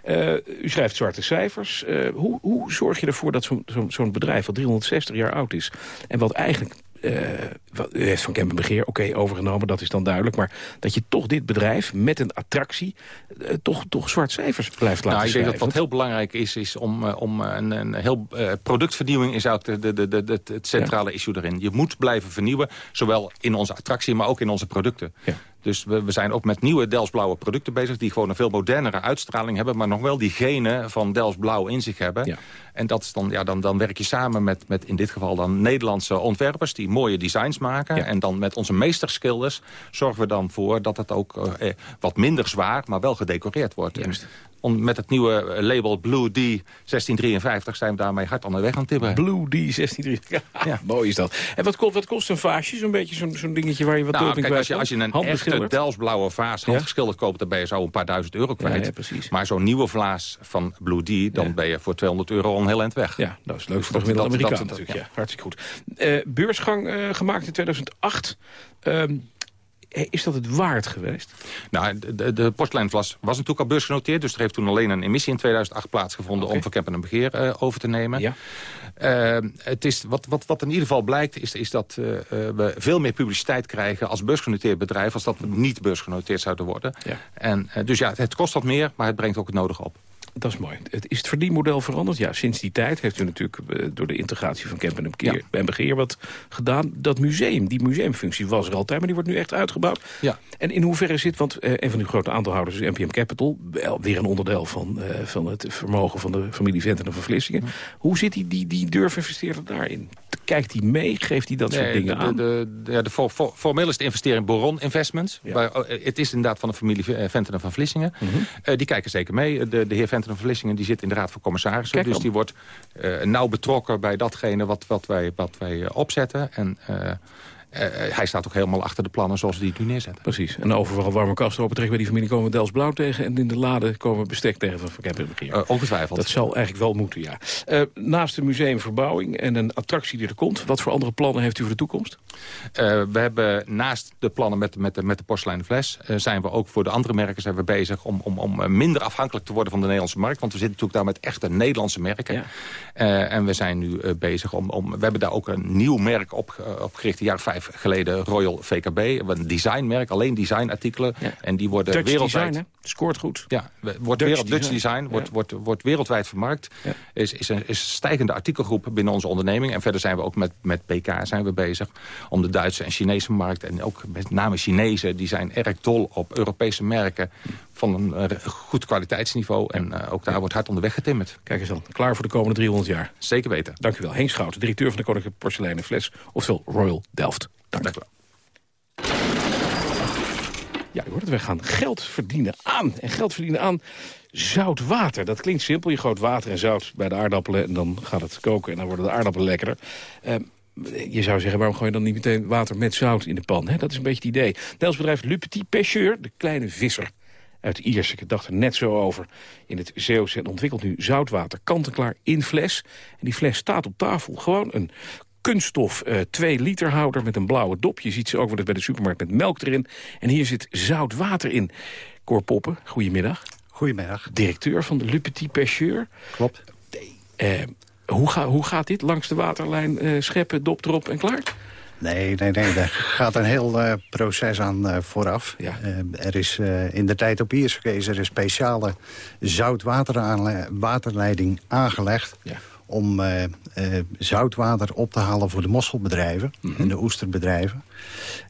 uh, *laughs* u schrijft zwarte cijfers. hoe, hoe zorg je ervoor dat zo'n zo, zo bedrijf wat 360 jaar oud is... en wat eigenlijk uh, u heeft van Kempenbegeer, oké, overgenomen, dat is dan duidelijk. Maar dat je toch dit bedrijf met een attractie uh, toch, toch zwart cijfers blijft laten
nou, Ik denk dat wat heel belangrijk is, is om, uh, om een, een heel productvernieuwing is ook de, de, de, de, het centrale ja. issue erin. Je moet blijven vernieuwen, zowel in onze attractie, maar ook in onze producten. Ja. Dus we, we, zijn ook met nieuwe Delsblauwe producten bezig... die gewoon een veel modernere uitstraling hebben... maar nog wel die genen van Delsblauw in zich hebben. Ja. En dat is dan, ja, dan, dan werk je samen met, met in dit geval dan Nederlandse ontwerpers... die mooie designs maken. Ja. En dan met onze meesterschilders zorgen we dan voor... dat het ook eh, wat minder zwaar, maar wel gedecoreerd wordt. En om, met het nieuwe label Blue D 1653 zijn we daarmee hard aan de weg aan het tibberen.
Blue D 1653, *laughs* ja. mooi is dat. En wat, wat kost een vaasje? Zo'n beetje zo'n zo'n dingetje waar je wat
nou, kwijt als je, als je een echte Delsblauwe vaas handgeschilderd koopt... dan ben je zo een paar duizend euro kwijt.
Ja, precies.
Maar zo'n nieuwe vaas van Blue D, dan ben je voor 200 euro al een heel eind weg.
Ja, dat is leuk voor de Amerikaan natuurlijk. Ja. Hartstikke goed. Uh, beursgang uh, gemaakt in 2008... Um, is dat het waard geweest?
Nou, de, de was natuurlijk al beursgenoteerd. Dus er heeft toen alleen een emissie in 2008 plaatsgevonden... Okay. om Van Kempen en Begeer uh, over te nemen. Ja. Uh, het is, wat, wat, wat in ieder geval blijkt, is, is dat uh, we veel meer publiciteit krijgen... als beursgenoteerd bedrijf, als dat we niet beursgenoteerd zouden worden. Ja. En, dus ja, het kost wat meer, maar het brengt ook het nodige op.
Dat is mooi. Het, is het verdienmodel veranderd? Ja, sinds die tijd heeft u natuurlijk uh, door de integratie van Kempen en Begeer, ja. Begeer wat gedaan. Dat museum, die museumfunctie was er altijd, maar die wordt nu echt uitgebouwd. Ja. En in hoeverre zit, want uh, een van uw grote aandeelhouders is NPM Capital, wel weer een onderdeel van, uh, van het vermogen van de familie Venten en van Vlissingen. Ja. Hoe zit die, die, die durfinvesteerder daarin? Kijkt hij mee? Geeft hij dat nee, soort dingen
de,
aan?
De, de, ja, de for, for, formeel is de investering Boron Investments. Waar, het is inderdaad van de familie Venten en van Vlissingen. Mm -hmm. die kijken zeker mee. De, de heer Venten van Vlissingen die zit in de Raad van Commissarissen. Kijk dus die wordt uh, nauw betrokken bij datgene wat, wat wij, wat wij opzetten. En uh, hij staat ook helemaal achter de plannen zoals die het nu neerzetten.
Precies. En overal warme kasten open terecht bij die familie komen we Dels Blauw tegen. En in de lade komen we bestek tegen van Van
uh, Ongetwijfeld.
Dat zal eigenlijk wel moeten, ja. Uh, naast de museumverbouwing en een attractie die er komt... wat voor andere plannen heeft u voor de toekomst?
we hebben naast de plannen met, met, de, met de porseleinen fles... zijn we ook voor de andere merken zijn we bezig... om, om, om minder afhankelijk te worden van de Nederlandse markt. Want we zitten natuurlijk daar met echte Nederlandse merken. Ja. en we zijn nu bezig om, om... We hebben daar ook een nieuw merk op, opgericht, een jaar vijf geleden Royal VKB. Een designmerk, alleen designartikelen. Ja. En die worden
Dutch
wereldwijd...
Design, scoort goed.
Ja, wordt Dutch, wereld, Dutch design, design wordt, wordt, wordt wereldwijd vermarkt. Ja. Is, is, een, is een stijgende artikelgroep binnen onze onderneming. En verder zijn we ook met, met PK zijn we bezig. Om de Duitse en Chinese markt. En ook met name Chinezen. Die zijn erg dol op Europese merken van een uh, goed kwaliteitsniveau. En uh, ook daar wordt hard onderweg getimmerd.
Kijk eens dan, klaar voor de komende 300 jaar.
Zeker weten.
Dank u wel. Henk Schouten, directeur van de Koninklijke Porseleinen Fles, oftewel Royal Delft. Dank,
u wel.
Ja, u hoort het, wij gaan geld verdienen aan. En geld verdienen aan zout water. Dat klinkt simpel. Je gooit water en zout bij de aardappelen en dan gaat het koken en dan worden de aardappelen lekkerder. Uh, je zou zeggen, waarom gooi je dan niet meteen water met zout in de pan? Dat is een beetje het idee. Nederlands bedrijf Le Petit Pêcheur, de kleine visser uit Ierseke. Ik dacht er net zo over in het Zeeuwse ontwikkelt nu zoutwater kant-en-klaar in fles. En die fles staat op tafel. Gewoon een kunststof uh, 2 liter houder met een blauwe dop. Je ziet ze ook wel eens bij de supermarkt met melk erin. En hier zit zout water in. Cor Poppen, goedemiddag.
Goedemiddag.
Directeur van de Le Petit Pêcheur.
Klopt.
Uh, hoe, ga, hoe gaat dit? Langs de waterlijn uh, scheppen, dop erop en klaar?
Nee, nee, nee. Daar gaat een heel uh, proces aan vooraf. Ja. Er is in de tijd op Ierseke is er een speciale zoutwaterleiding aangelegd... Ja om uh, uh, zoutwater op te halen voor de mosselbedrijven mm -hmm. en de oesterbedrijven.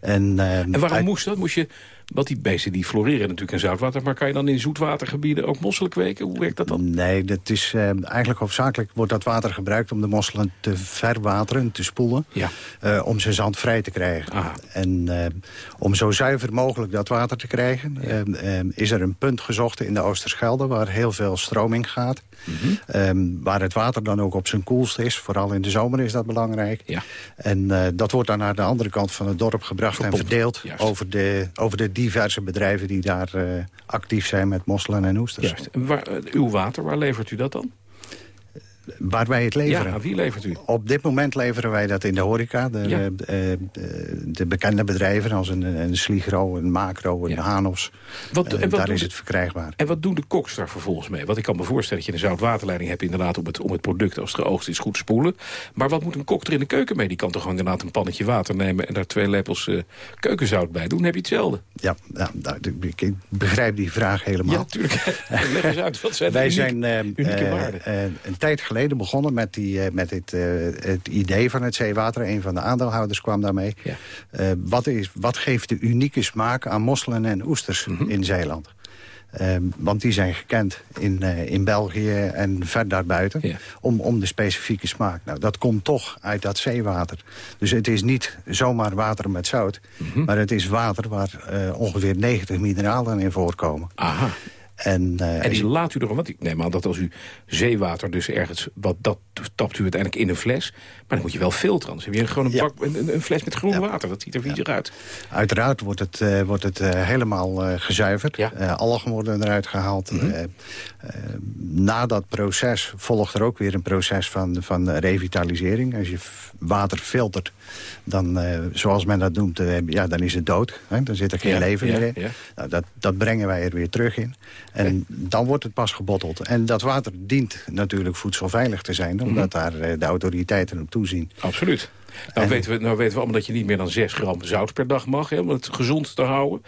En, uh, en waarom moest dat? Moest je, want die beesten die floreren natuurlijk in zoutwater... maar kan je dan in zoetwatergebieden ook mosselen kweken? Hoe werkt dat dan?
Nee, dat is, eigenlijk hoofdzakelijk wordt dat water gebruikt... om de mosselen te verwateren, te spoelen... Ja. om ze zandvrij te krijgen. Aha. En om zo zuiver mogelijk dat water te krijgen... Ja. is er een punt gezocht in de Oosterschelde... waar heel veel stroming gaat. Mm -hmm. um, waar het water dan ook op zijn koelst is. Vooral in de zomer is dat belangrijk. Ja. En uh, dat wordt dan naar de andere kant van het dorp gebracht... Verpompt. en verdeeld over de, over de diverse bedrijven die daar actief zijn met mosselen en oesters.
Juist. En waar, uw water, waar levert u dat dan?
Waar wij het leveren.
Ja, wie levert u?
Op dit moment leveren wij dat in de horeca. De, ja. de, de bekende bedrijven als een, een Sligro, een Macro, een ja. Hanos. Wat, en wat daar is het verkrijgbaar.
En wat doen de koks daar vervolgens mee? Want ik kan me voorstellen dat je een zoutwaterleiding hebt... inderdaad om het, om het product als het geoogst is goed spoelen. Maar wat moet een kok er in de keuken mee? Die kan toch gewoon inderdaad een pannetje water nemen... en daar twee lepels uh, keukenzout bij doen. Heb je hetzelfde.
Ja, nou, ik begrijp die vraag helemaal.
Ja, natuurlijk. *laughs* Leg eens uit, wat zijn
wij
unieke,
zijn, uh,
unieke waarden?
Een tijd geleden geleden begonnen met, die, uh, met het, uh, het idee van het zeewater. Een van de aandeelhouders kwam daarmee. Ja. Uh, wat, is, wat geeft de unieke smaak aan mosselen en oesters mm -hmm. in Zeeland? want die zijn gekend in, in België en ver daarbuiten... Ja. Om, om de specifieke smaak. Nou, dat komt toch uit dat zeewater. Dus het is niet zomaar water met zout... Mm -hmm. maar het is water waar ongeveer 90 mineralen in voorkomen.
Aha.
En, uh,
en die laat u er, want ik neem aan dat als u zeewater dus ergens, wat, dat tapt u uiteindelijk in een fles. Maar dan moet je wel filteren. Dan heb je gewoon een,
Ja.
bak, een, een fles met groen
Ja.
water. Dat ziet er viezig uit.
Uiteraard wordt het, eh, wordt het eh, helemaal eh, gezuiverd. Eh, algen worden eruit gehaald.
Mhm.
Eh, eh, na dat proces volgt er ook weer een proces van, van revitalisering. Als je water filtert, dan, eh, zoals men dat noemt, eh, ja, dan is het dood. Hè? Dan zit er geen
Ja,
leven
ja,
meer in.
ja.
Nou, dat, dat brengen wij er weer terug in. En dan wordt het pas gebotteld. En dat water dient natuurlijk voedselveilig te zijn... omdat daar eh, de autoriteiten op toezien.
Absoluut. Nou,
En-
weten we, nou weten we allemaal dat je niet meer dan 6 gram zout per dag mag... Hè, om het gezond te houden.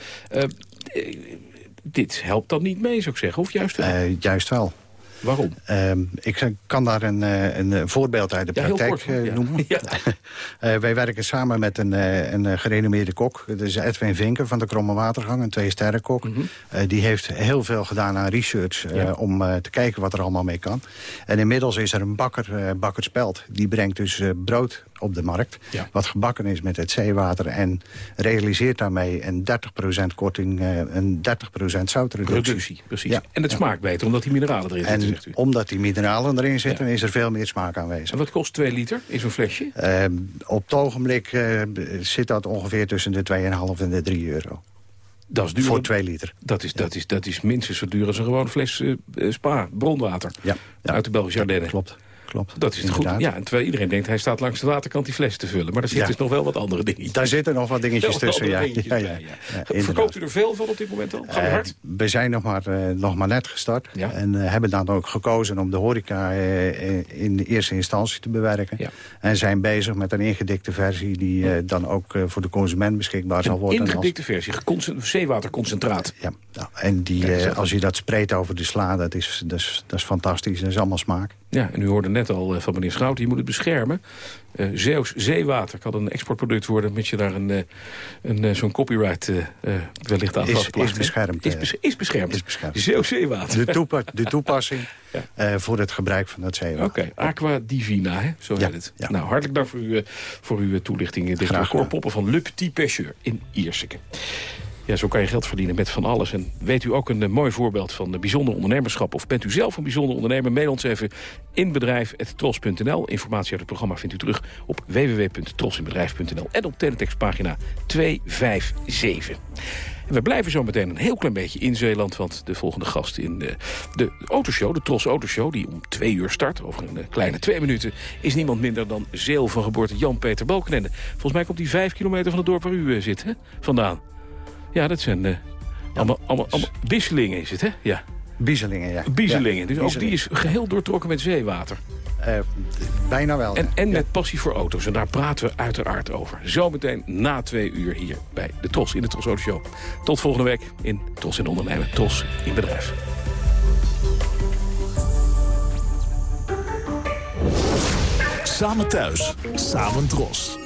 Dit helpt dan niet mee, zou ik zeggen. Of juist wel?
Eh, juist wel.
Waarom?
Ehm, ik kan daar een, eh, een eh, voorbeeld uit de
Ja,
praktijk
kort, ja.
noemen. *laughs* *laughs* Wij werken samen met een, een gerenommeerde kok. Dat is Edwin Vinken van de Kromme Watergang, een twee-sterrenkok. Eh, die heeft heel veel gedaan aan research
Ja.
om te kijken wat er allemaal mee kan. En inmiddels is er een bakker, eh bakker Speld. Die brengt dus brood op de markt.
Ja.
Wat gebakken is met het zeewater. En realiseert daarmee een 30% korting, eh, een 30% zoutreductie.
Reductie, precies.
Ja.
En het smaakt beter, omdat die mineralen erin zitten,
En omdat die mineralen erin zitten, is er veel meer smaak aanwezig.
En wat kost 2 liter in zo'n flesje?
Ehm, op het ogenblik eh, zit dat ongeveer tussen de 2,5 en de 3 euro.
Dat is duur.
Voor 2 liter.
Dat is, dat, is, dat is minstens zo duur als een gewone fles eh, spa, bronwater.
Ja, ja.
Uit de Belgische Ardennen.
Klopt. Klopt.
Dat is het goed. Ja, en terwijl iedereen denkt, hij staat langs de waterkant die fles te vullen. Maar er zitten
Ja.
dus nog wel wat andere dingen.
Daar zitten nog wat dingetjes tussen. Ja.
dingetjes
Ja,
bij, Verkoopt u er veel van op dit moment al? Gaat
Eh,
hard?
we zijn nog maar, eh, nog maar net gestart. En eh, hebben dan ook gekozen om de horeca in de eerste instantie te bewerken. En zijn bezig met een ingedikte versie... die dan ook voor de consument beschikbaar zal
Een
worden. als-
ingedikte versie, zeewaterconcentraat.
Ja, nou, en die, als je dat spreekt over de sla, dat is, dat, is, dat is fantastisch. Dat is allemaal smaak.
Ja, en u hoorde net al eh, van meneer Schouten, je moet het beschermen. Zeeuws zeewater kan een exportproduct worden... mits je daar een, eh, een, zo'n copyright wellicht aan
Is- is beschermd,
Is, bes- is beschermd.
Is beschermd.
Zeeuws zeewater.
De, toepa- de *laughs* toepassing voor het gebruik van dat zeewater.
Oké, Aqua Divina, hè? zo
Ja,
heet het.
ja.
Nou, hartelijk dank voor, uw, voor uw toelichting. Dit
Graag
Poppen van Le Petit Pêcheur in Ierseke. Ja, zo kan je geld verdienen met van alles. En weet u ook een eh, mooi voorbeeld van de bijzonder ondernemerschap... of bent u zelf een bijzonder ondernemer? Mail ons even in bedrijf.tros.nl. Informatie uit het programma vindt u terug op www.trosinbedrijf.nl... en op teletextpagina 257. En we blijven zo meteen een heel klein beetje in Zeeland... want de volgende gast in de, de autoshow, de Tros Autoshow... die om twee uur start, over een eh, kleine twee minuten... is niemand minder dan Zeel van geboorte Jan-Peter Balkenende. Volgens mij komt hij vijf kilometer van het dorp waar u eh, zit, hè? vandaan. Ja, dat zijn eh, allemaal, allemaal, allemaal Bisselingen is het, hè?
Ja,
Bieselingen,
ja.
Dus ook die is geheel doortrokken met zeewater.
Eh, bijna wel.
En,
ja.
en met passie voor auto's. En daar praten we uiteraard over. Zometeen na twee uur hier bij de Tros in de Tros Auto Show. Tot volgende week in Tros in Ondernemen. Tros in Bedrijf.
Samen thuis, samen Tros.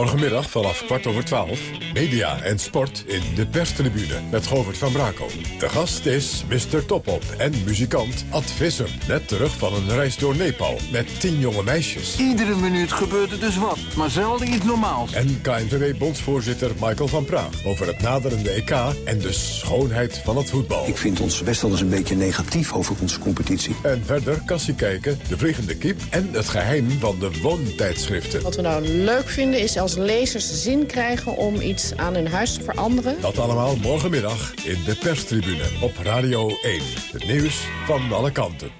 Morgenmiddag vanaf kwart over twaalf. Media en sport in de perstribune met Govert van Brakel. De gast is Mr. Topop en muzikant Ad Visser. Net terug van een reis door Nepal met tien jonge meisjes.
Iedere minuut gebeurt er dus wat, maar zelden iets normaals.
En KNVB-bondsvoorzitter Michael van Praag over het naderende EK en de schoonheid van het voetbal.
Ik vind ons best wel eens een beetje negatief over onze competitie.
En verder kassie kijken, de vliegende kip en het geheim van de woontijdschriften.
Wat we nou leuk vinden is
je als lezers zin krijgen om iets aan hun huis te veranderen.
Dat allemaal morgenmiddag in de perstribune op Radio 1. Het nieuws van alle kanten.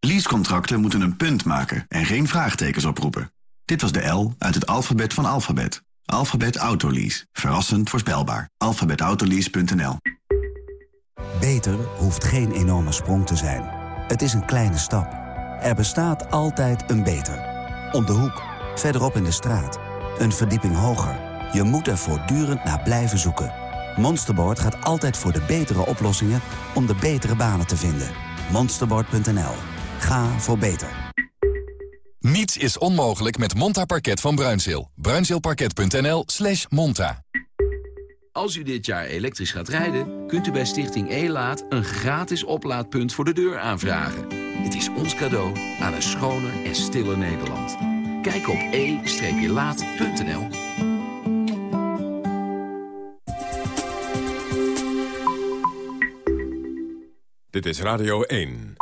Leasecontracten moeten een punt maken en geen vraagtekens oproepen. Dit was de L uit het alfabet van alfabet. Alphabet Autolease. Verrassend voorspelbaar. alphabetautolease.nl
Beter hoeft geen enorme sprong te zijn. Het is een kleine stap. Er bestaat altijd een beter. Om de hoek, verderop in de straat. Een verdieping hoger. Je moet er voortdurend naar blijven zoeken. Monsterboard gaat altijd voor de betere oplossingen om de betere banen te vinden. Monsterboard.nl. Ga voor beter.
Niets is onmogelijk met Monta Parket van Bruinzeel. Bruinzeelparket.nl slash monta.
Als u dit jaar elektrisch gaat rijden, kunt u bij Stichting E-Laat... een gratis oplaadpunt voor de deur aanvragen. Het is ons cadeau aan een schoner en stiller Nederland. Kijk op e-laat.nl.
Dit is Radio 1.